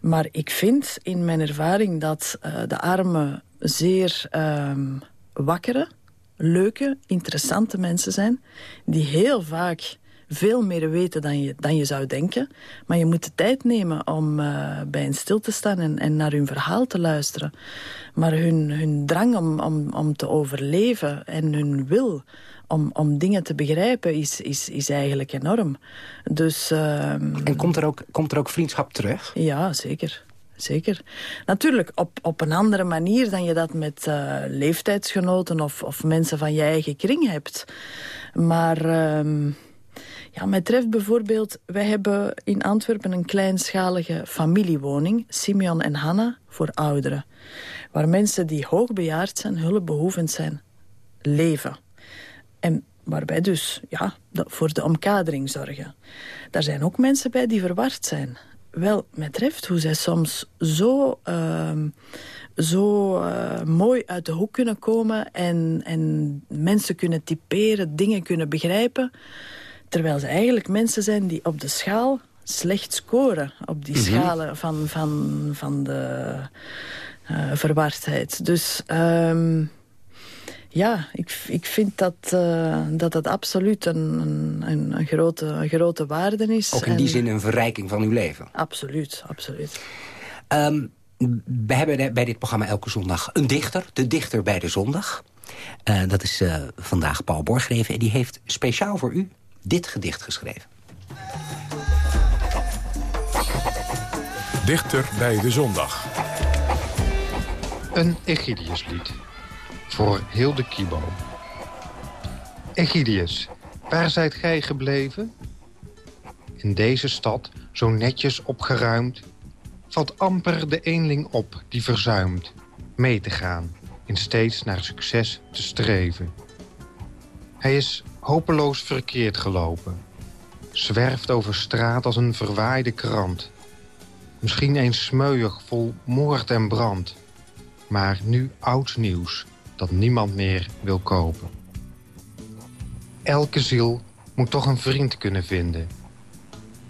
Maar ik vind in mijn ervaring dat eh, de armen zeer ehm, wakkere, leuke, interessante mensen zijn. Die heel vaak veel meer weten dan je, dan je zou denken. Maar je moet de tijd nemen om eh, bij hen stil te staan en, en naar hun verhaal te luisteren. Maar hun, hun drang om, om, om te overleven en hun wil om, om dingen te begrijpen is, is, is eigenlijk enorm. Dus, ehm, En komt er ook, komt er ook vriendschap terug? ja, zeker. Zeker. Natuurlijk op, op een andere manier dan je dat met eh, leeftijdsgenoten of, of mensen van je eigen kring hebt. Maar ehm, ja, mij treft bijvoorbeeld, wij hebben in Antwerpen een kleinschalige familiewoning, Simeon en Hanna, voor ouderen. Waar mensen die hoogbejaard zijn, hulpbehoevend zijn, leven. En waarbij dus ja, voor de omkadering zorgen. Daar zijn ook mensen bij die verward zijn. Wel, mij treft hoe zij soms zo, ehm, zo eh, mooi uit de hoek kunnen komen... En, en mensen kunnen typeren, dingen kunnen begrijpen... terwijl ze eigenlijk mensen zijn die op de schaal slecht scoren. Op die schalen van, van, van de eh, verwardheid. Dus... ehm, ja, ik, ik vind dat, eh, dat het absoluut een, een, een, grote, een grote waarde is. Ook in die zin een verrijking van uw leven. Absoluut, absoluut. Ehm, we hebben bij dit programma elke zondag een dichter. De dichter bij de zondag. Eh, dat is vandaag Paul Borgreven. En die heeft speciaal voor u dit gedicht geschreven. Dichter bij de zondag. Een Egidiuslied. Voor Hilde Kibo. Egidius, waar zijt gij gebleven? In deze stad, zo netjes opgeruimd... valt amper de eenling op die verzuimt... mee te gaan, in steeds naar succes te streven. Hij is hopeloos verkeerd gelopen. Zwerft over straat als een verwaaide krant. Misschien eens smeuig vol moord en brand maar nu oud nieuws dat niemand meer wil kopen. Elke ziel moet toch een vriend kunnen vinden.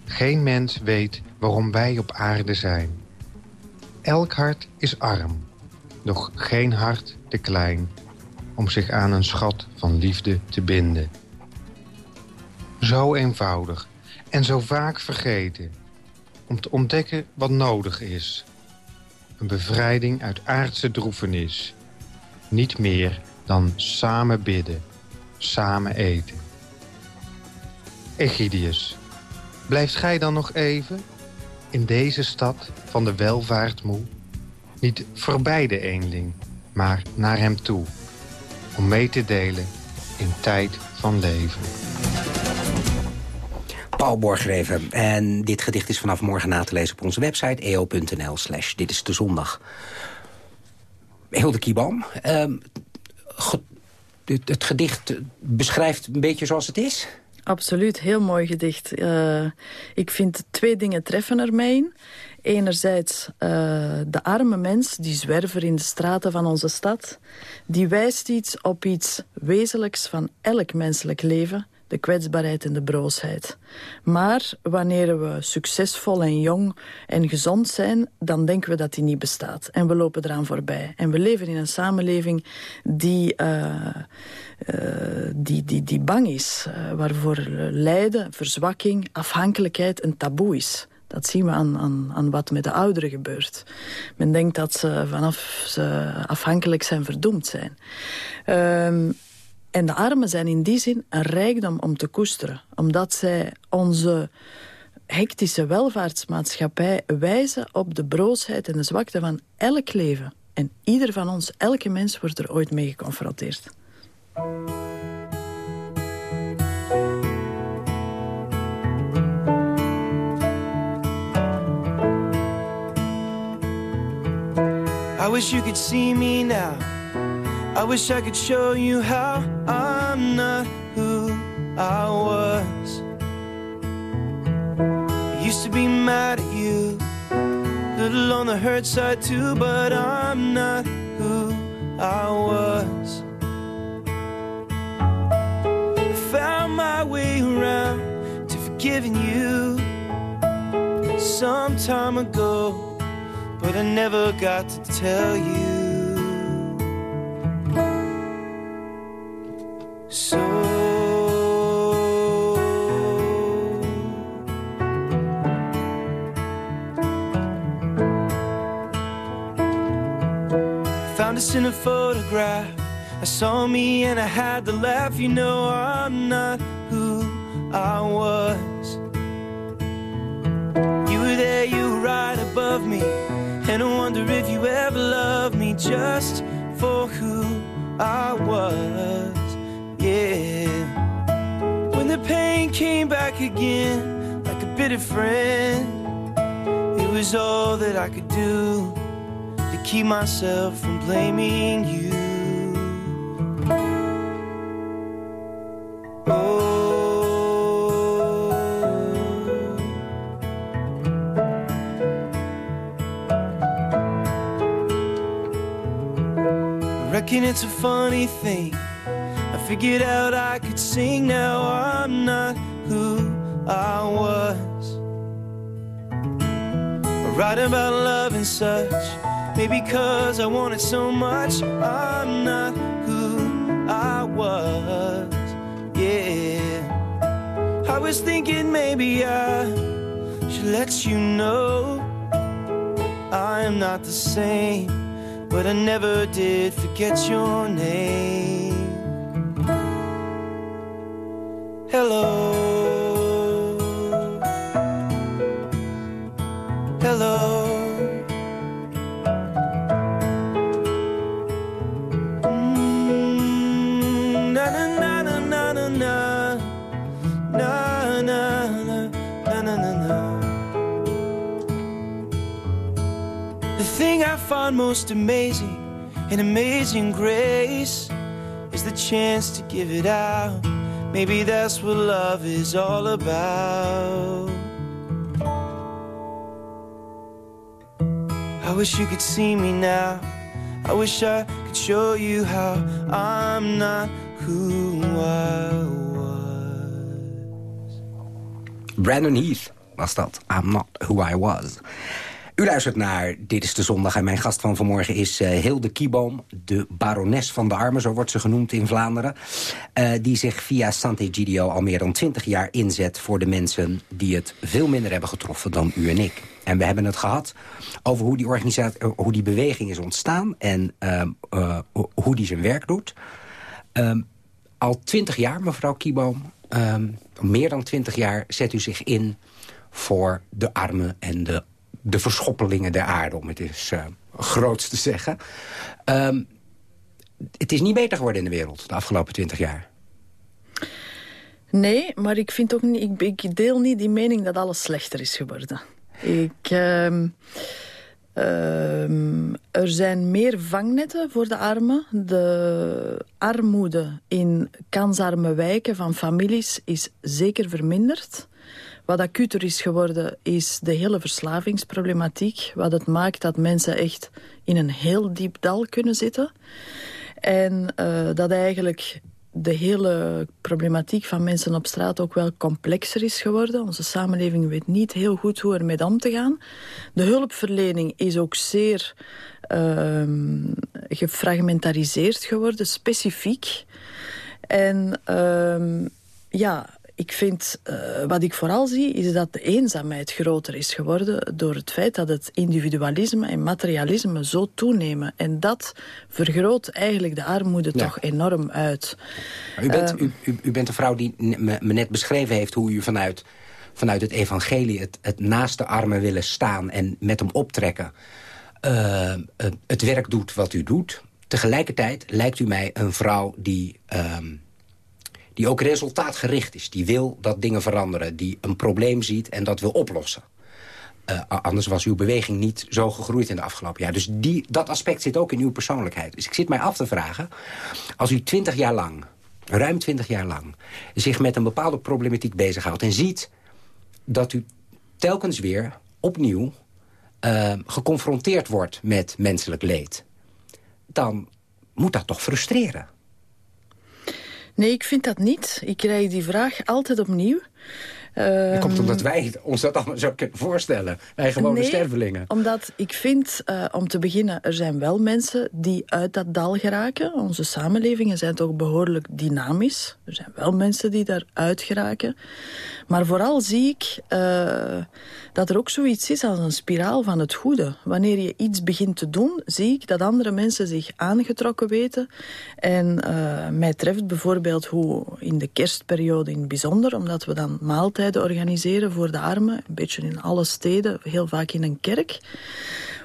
Geen mens weet waarom wij op aarde zijn. Elk hart is arm, doch geen hart te klein om zich aan een schat van liefde te binden. Zo eenvoudig en zo vaak vergeten om te ontdekken wat nodig is een bevrijding uit aardse droefenis. Niet meer dan samen bidden, samen eten. Egidius, blijft gij dan nog even in deze stad van de welvaart moe? Niet voorbij de eenling, maar naar hem toe, om mee te delen in tijd van leven. Paul Borgreven. En dit gedicht is vanaf morgen na te lezen op onze website eo.nl slash dit is de zondag. Hilde Kieboom, ge- het, het gedicht beschrijft een beetje zoals het is? Absoluut, heel mooi gedicht. Uh, ik vind twee dingen treffen er mij in. Enerzijds uh, de arme mens, die zwerver in de straten van onze stad... die wijst iets op iets wezenlijks van elk menselijk leven de kwetsbaarheid en de broosheid. Maar wanneer we succesvol en jong en gezond zijn... dan denken we dat die niet bestaat. En we lopen eraan voorbij. En we leven in een samenleving die, uh, uh, die, die, die bang is. Uh, waarvoor lijden, verzwakking, afhankelijkheid een taboe is. Dat zien we aan, aan, aan wat met de ouderen gebeurt. Men denkt dat ze vanaf ze afhankelijk zijn verdoemd zijn. Uh, en de armen zijn in die zin een rijkdom om te koesteren. Omdat zij onze hectische welvaartsmaatschappij wijzen op de broosheid en de zwakte van elk leven. En ieder van ons, elke mens, wordt er ooit mee geconfronteerd. I wish you could see me now I wish I could show you how I'm not who I was. I used to be mad at you, little on the hurt side too, but I'm not who I was. I found my way around to forgiving you some time ago, but I never got to tell you. Saw me and I had to laugh You know I'm not who I was You were there, you were right above me And I wonder if you ever loved me Just for who I was yeah. When the pain came back again, like a bitter friend, it was all that I could do to keep myself from blaming you. It's a funny thing. I figured out I could sing now I'm not who I was. I write about love and such Maybe cause I want it so much I'm not who I was Yeah. I was thinking maybe I should let you know I am not the same But I never did forget your name Hello. Find most amazing in amazing grace is the chance to give it out Maybe that's what love is all about. I wish you could see me now. I wish I could show you how I'm not who I was. Brandon Heath was dat. I'm not who I was. U luistert naar Dit is de Zondag en mijn gast van vanmorgen is uh, Hilde Kieboom... de barones van de armen, zo wordt ze genoemd in Vlaanderen... Uh, die zich via Sant'Egidio al meer dan twintig jaar inzet... voor de mensen die het veel minder hebben getroffen dan u en ik. En we hebben het gehad over hoe die, organisatie, eh, hoe die beweging is ontstaan... en hoe die zijn werk doet. Um, al twintig jaar, mevrouw Kieboom, um, meer dan twintig jaar... zet u zich in voor de armen en de de verschoppelingen der aarde, om het eens uh, groots te zeggen. Um, het is niet beter geworden in de wereld de afgelopen twintig jaar. Nee, maar ik, vind ook niet, ik, deel niet die mening dat alles slechter is geworden. Ik, uh, Ehm, er zijn meer vangnetten voor de armen. De armoede in kansarme wijken van families is zeker verminderd. Wat acuter is geworden is de hele verslavingsproblematiek. Wat het maakt dat mensen echt in een heel diep dal kunnen zitten. En uh, dat eigenlijk de hele problematiek van mensen op straat ook wel complexer is geworden. Onze samenleving weet niet heel goed hoe er mee om te gaan. De hulpverlening is ook zeer uh, gefragmentariseerd geworden, specifiek. En uh, ja, ik vind, uh, wat ik vooral zie, is dat de eenzaamheid groter is geworden door het feit dat het individualisme en materialisme zo toenemen. En dat vergroot eigenlijk de armoede ja. toch enorm uit. U bent, uh, u, u, bent een vrouw die me, me, net beschreven heeft hoe u vanuit, vanuit het evangelie het, het naast de armen willen staan en met hem optrekken. Uh, het werk doet wat u doet. Tegelijkertijd lijkt u mij een vrouw die die ook resultaatgericht is. Die wil dat dingen veranderen. Die een probleem ziet en dat wil oplossen. Uh, anders was uw beweging niet zo gegroeid in de afgelopen jaar. Dus die, dat aspect zit ook in uw persoonlijkheid. Dus ik zit mij af te vragen... als u twintig jaar lang, ruim twintig jaar lang... zich met een bepaalde problematiek bezighoudt... en ziet dat u telkens weer opnieuw uh, geconfronteerd wordt met menselijk leed... dan moet dat toch frustreren? Nee, ik vind dat niet. Ik krijg die vraag altijd opnieuw. Dat komt omdat wij ons dat allemaal zo kunnen voorstellen. Wij gewone nee, stervelingen. omdat ik vind, uh, om te beginnen... er zijn wel mensen die uit dat dal geraken. Onze samenlevingen zijn toch behoorlijk dynamisch. Er zijn wel mensen die daaruit geraken. Maar vooral zie ik uh, dat er ook zoiets is als een spiraal van het goede. Wanneer je iets begint te doen, zie ik dat andere mensen zich aangetrokken weten. En uh, mij treft bijvoorbeeld hoe in de kerstperiode in het bijzonder... omdat we dan maaltijden organiseren voor de armen... een beetje in alle steden, heel vaak in een kerk...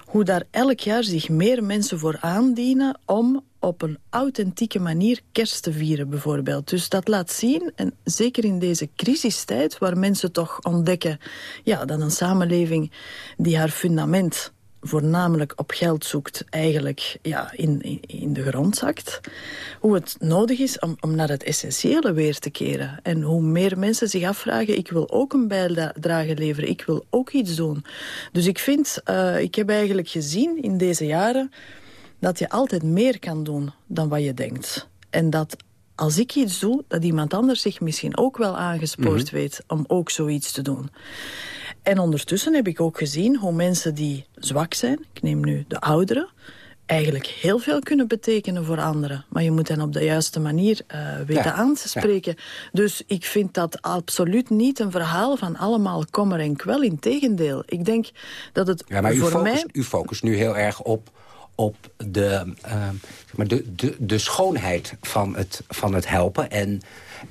hoe daar elk jaar zich meer mensen voor aandienen... om op een authentieke manier kerst te vieren bijvoorbeeld. Dus dat laat zien, en zeker in deze crisistijd... waar mensen toch ontdekken ja, dat een samenleving die haar fundament voornamelijk op geld zoekt, eigenlijk ja, in, in, de grond zakt. Hoe het nodig is om, om naar het essentiële weer te keren. En hoe meer mensen zich afvragen, ik wil ook een bijdrage leveren, ik wil ook iets doen. Dus ik vind, uh, ik heb eigenlijk gezien in deze jaren dat je altijd meer kan doen dan wat je denkt. En dat als ik iets doe, dat iemand anders zich misschien ook wel aangespoord mm -hmm. weet om ook zoiets te doen. En ondertussen heb ik ook gezien hoe mensen die zwak zijn, ik neem nu de ouderen, eigenlijk heel veel kunnen betekenen voor anderen. Maar je moet hen op de juiste manier uh, weten ja, aan te spreken. Ja. Dus ik vind dat absoluut niet een verhaal van allemaal kommer en kwel. Integendeel. Ik denk dat het ja, maar voor u focust, mij... U focust nu heel erg op op de, uh, maar de, de, de schoonheid van het, van het helpen en,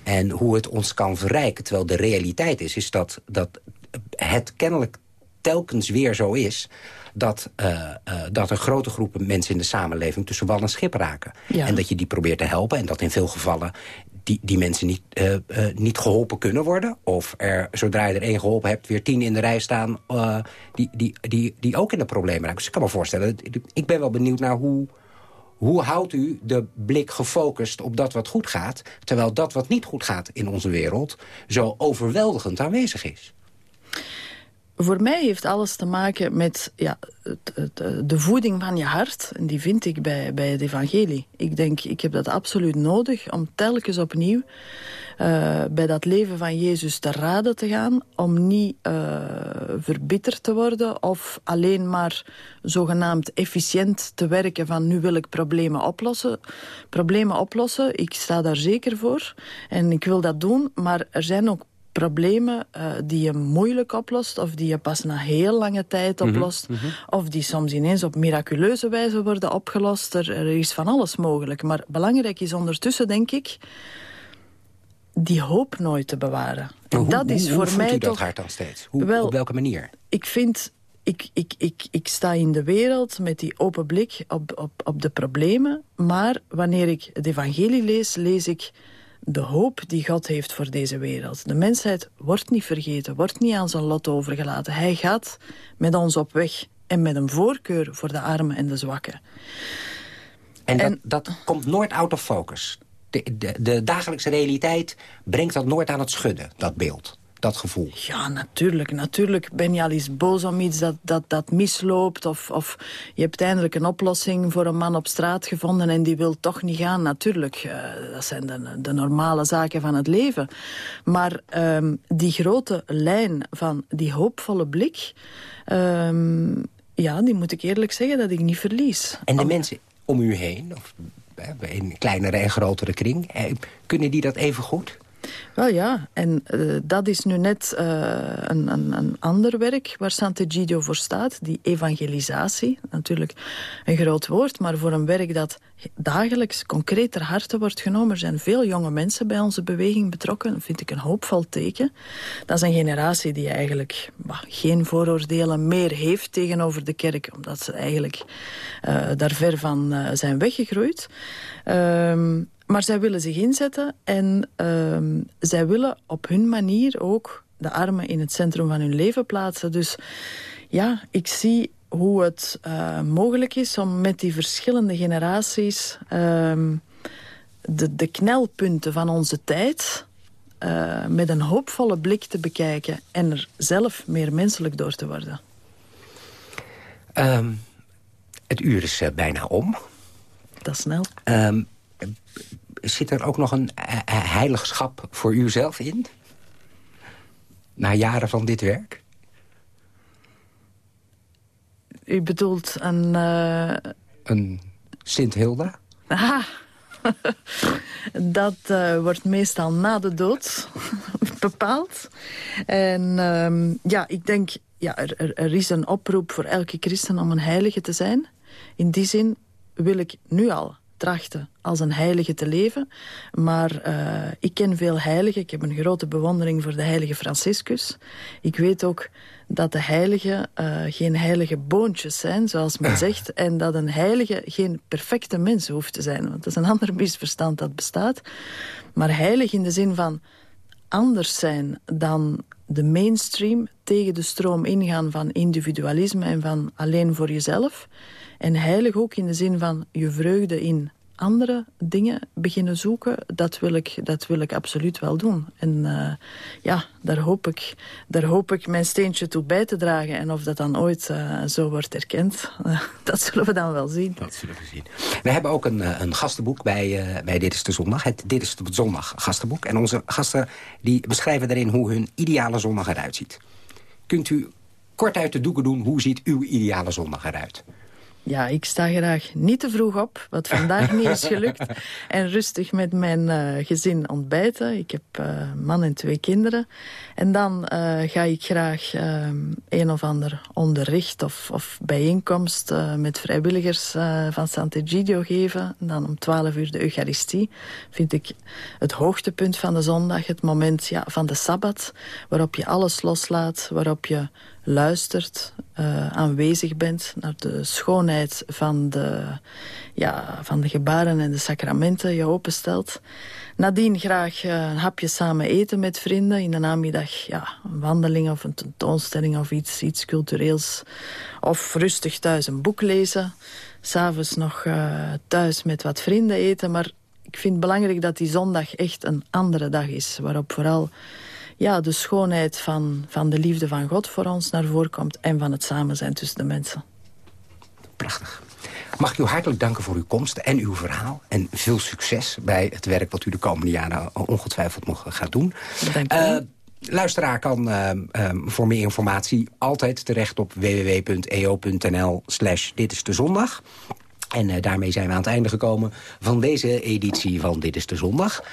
en hoe het ons kan verrijken. Terwijl de realiteit is, is dat, dat het kennelijk telkens weer zo is... Dat, uh, uh, dat er grote groepen mensen in de samenleving tussen wal en schip raken. Ja. En dat je die probeert te helpen. En dat in veel gevallen die, die mensen niet, uh, uh, niet geholpen kunnen worden. Of er, zodra je er één geholpen hebt, weer tien in de rij staan... Die, die, die, die ook in de problemen raken. Dus ik kan me voorstellen, ik ben wel benieuwd naar hoe... Hoe houdt u de blik gefocust op dat wat goed gaat... terwijl dat wat niet goed gaat in onze wereld... zo overweldigend aanwezig is? Voor mij heeft alles te maken met ja, het, de voeding van je hart. En die vind ik bij, bij het evangelie. Ik denk, ik heb dat absoluut nodig om telkens opnieuw uh, bij dat leven van Jezus te raden te gaan. Om niet uh, verbitterd te worden of alleen maar zogenaamd efficiënt te werken van nu wil ik problemen oplossen. Problemen oplossen, ik sta daar zeker voor. En ik wil dat doen, maar er zijn ook problemen uh, die je moeilijk oplost... of die je pas na heel lange tijd oplost... Mm -hmm. of die soms ineens op miraculeuze wijze worden opgelost. Er, er, is van alles mogelijk. Maar belangrijk is ondertussen, denk ik... die hoop nooit te bewaren. En hoe, dat is hoe, voor hoe mij u dat toch... hart dan steeds? Hoe, wel, op welke manier? Ik vind... Ik, ik, ik, ik sta in de wereld met die open blik op, op, op de problemen. Maar wanneer ik het evangelie lees, lees ik de hoop die God heeft voor deze wereld. De mensheid wordt niet vergeten, wordt niet aan zijn lot overgelaten. Hij gaat met ons op weg En met een voorkeur voor de armen en de zwakken. En, dat, dat komt nooit out of focus. De, de, de dagelijkse realiteit brengt dat nooit aan het schudden, dat beeld dat gevoel? Ja, natuurlijk. Natuurlijk ben je al eens boos om iets dat, dat, dat misloopt. Of, of je hebt eindelijk een oplossing voor een man op straat gevonden... en die wil toch niet gaan. Natuurlijk, uh, dat zijn de, de, normale zaken van het leven. Maar um, die grote lijn van die hoopvolle blik... Um, ja, die moet ik eerlijk zeggen dat ik niet verlies. En de mensen om u heen, of in kleinere en grotere kring... Eh, kunnen die dat even goed? Wel ja, en uh, dat is nu net uh, een, een, een, ander werk waar Sant'Egidio voor staat. Die evangelisatie, natuurlijk een groot woord, maar voor een werk dat dagelijks concreet ter harte wordt genomen. Er zijn veel jonge mensen bij onze beweging betrokken. Dat vind ik een hoopvol teken. Dat is een generatie die eigenlijk geen vooroordelen meer heeft tegenover de kerk. Omdat ze eigenlijk uh, daar ver van zijn weggegroeid. Uh, maar zij willen zich inzetten en uh, zij willen op hun manier ook de armen in het centrum van hun leven plaatsen. Dus ja, ik zie hoe het uh, mogelijk is om met die verschillende generaties uh, de, de knelpunten van onze tijd uh, met een hoopvolle blik te bekijken en er zelf meer menselijk door te worden. Um, het uur is uh, bijna om. Dat is snel. Um, zit er ook nog een heiligschap voor uzelf in? Na jaren van dit werk? U bedoelt een... Uh... Een Sint Hilda? Ah, dat uh, wordt meestal na de dood bepaald. En um, ja, ik denk, ja, er, er is een oproep voor elke christen om een heilige te zijn. In die zin wil ik nu al trachten als een heilige te leven. Maar uh, ik ken veel heiligen. Ik heb een grote bewondering voor de heilige Franciscus. Ik weet ook dat de heiligen uh, geen heilige boontjes zijn, zoals men zegt. En dat een heilige geen perfecte mens hoeft te zijn. Want dat is een ander misverstand dat bestaat. Maar heilig in de zin van anders zijn dan de mainstream... tegen de stroom ingaan van individualisme en van alleen voor jezelf... En heilig ook in de zin van je vreugde in andere dingen beginnen zoeken, dat wil ik, dat wil ik absoluut wel doen. En uh, ja, daar hoop, ik, daar hoop ik mijn steentje toe bij te dragen. En of dat dan ooit uh, zo wordt erkend, dat zullen we dan wel zien. Dat zullen we zien. We hebben ook een, een gastenboek bij, bij Dit is de Zondag. Het Dit is de Zondag gastenboek. En onze gasten die beschrijven daarin hoe hun ideale zondag eruit ziet. Kunt u kort uit de doeken doen, hoe ziet uw ideale zondag eruit? Ja, ik sta graag niet te vroeg op, wat vandaag niet is gelukt. En rustig met mijn uh, gezin ontbijten. Ik heb uh, man en twee kinderen. En dan uh, ga ik graag een of ander onderricht of, of bijeenkomst met vrijwilligers van Sant'Egidio geven. En dan om 12 uur de Eucharistie. Vind ik het hoogtepunt van de zondag, het moment ja, van de Sabbat. Waarop je alles loslaat, waarop je luistert, uh, aanwezig bent naar de schoonheid van de, ja, van de gebaren en de sacramenten je openstelt. Nadien graag uh, een hapje samen eten met vrienden. In de namiddag ja, een wandeling of een tentoonstelling of iets, iets cultureels. Of rustig thuis een boek lezen. S'avonds nog uh, thuis met wat vrienden eten. Maar ik vind het belangrijk dat die zondag echt een andere dag is. Waarop vooral ja, de schoonheid van, van de liefde van God voor ons naar voren komt... en van het samen zijn tussen de mensen. Prachtig. Mag ik u hartelijk danken voor uw komst en uw verhaal. En veel succes bij het werk wat u de komende jaren ongetwijfeld nog gaat doen. Dank u uh, luisteraar kan uh, um, voor meer informatie altijd terecht op www.eo.nl slash dit is de zondag. En uh, daarmee zijn we aan het einde gekomen van deze editie van Dit is de Zondag.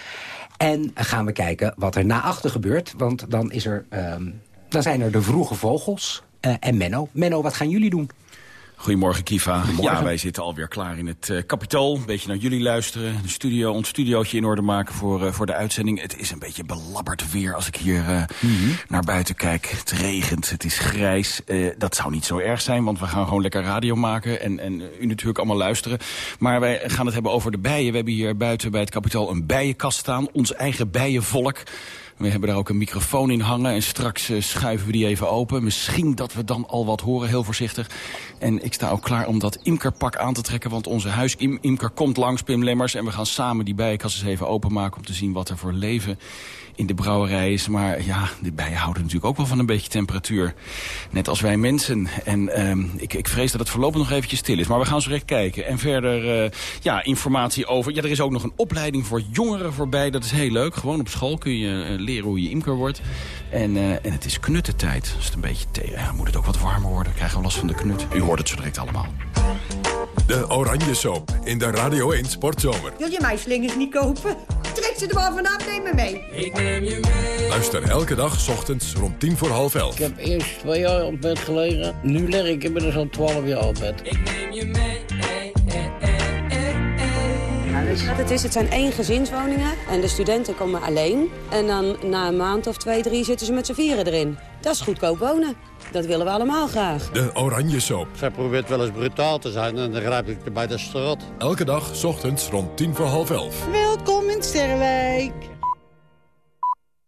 En gaan we kijken wat er na achter gebeurt. Want dan, is er, um, dan zijn er de vroege vogels uh, en Menno. Menno, wat gaan jullie doen? Goedemorgen, Kiva. Ja, wij zitten alweer klaar in het uh, kapitool. Een beetje naar jullie luisteren. De studio, ons studiootje in orde maken voor, uh, voor de uitzending. Het is een beetje belabberd weer als ik hier uh, mm -hmm. naar buiten kijk. Het regent, het is grijs. dat zou niet zo erg zijn, want we gaan gewoon lekker radio maken. En, en u natuurlijk allemaal luisteren. Maar wij gaan het hebben over de bijen. We hebben hier buiten bij het kapitool een bijenkast staan. Ons eigen bijenvolk. We hebben daar ook een microfoon in hangen en straks eh, schuiven we die even open. Misschien dat we dan al wat horen, heel voorzichtig. En ik sta ook klaar om dat imkerpak aan te trekken, want onze huisimker komt langs, Pim Lemmers. En we gaan samen die bijenkas eens even openmaken om te zien wat er voor leven in de brouwerij is. Maar ja, de bijen houden natuurlijk ook wel van een beetje temperatuur. Net als wij mensen. En ehm, ik, ik vrees dat het voorlopig nog eventjes stil is. Maar we gaan zo recht kijken. En verder, eh, ja, informatie over... Ja, er is ook nog een opleiding voor jongeren voorbij. Dat is heel leuk. Gewoon op school kun je eh, leren hoe je imker wordt. En, eh, en het is knuttentijd. Als het een beetje tegen... Ja, moet het ook wat warmer worden. krijgen we last van de knut. U hoort het zo direct allemaal. De Oranje Soap in de Radio 1 Sportzomer. Wil je mijn slingers niet kopen? Trek ze er maar vanaf, neem me mee. Ik neem je mee. Luister elke dag 's ochtends rond tien voor half elf. Ik heb eerst twee jaar op bed gelegen. Nu lig ik inmiddels al twaalf jaar op bed. Ik neem je mee. Nou, weet wat het is? Het zijn één gezinswoningen en de studenten komen alleen. En dan na een maand of twee, drie zitten ze met z'n vieren erin. Dat is goedkoop wonen. Dat willen we allemaal graag. De Oranje Soap. Zij probeert wel eens brutaal te zijn en dan grijp ik er bij de strot. Elke dag 's ochtends rond tien voor half elf. Welkom in Sterrenwijk.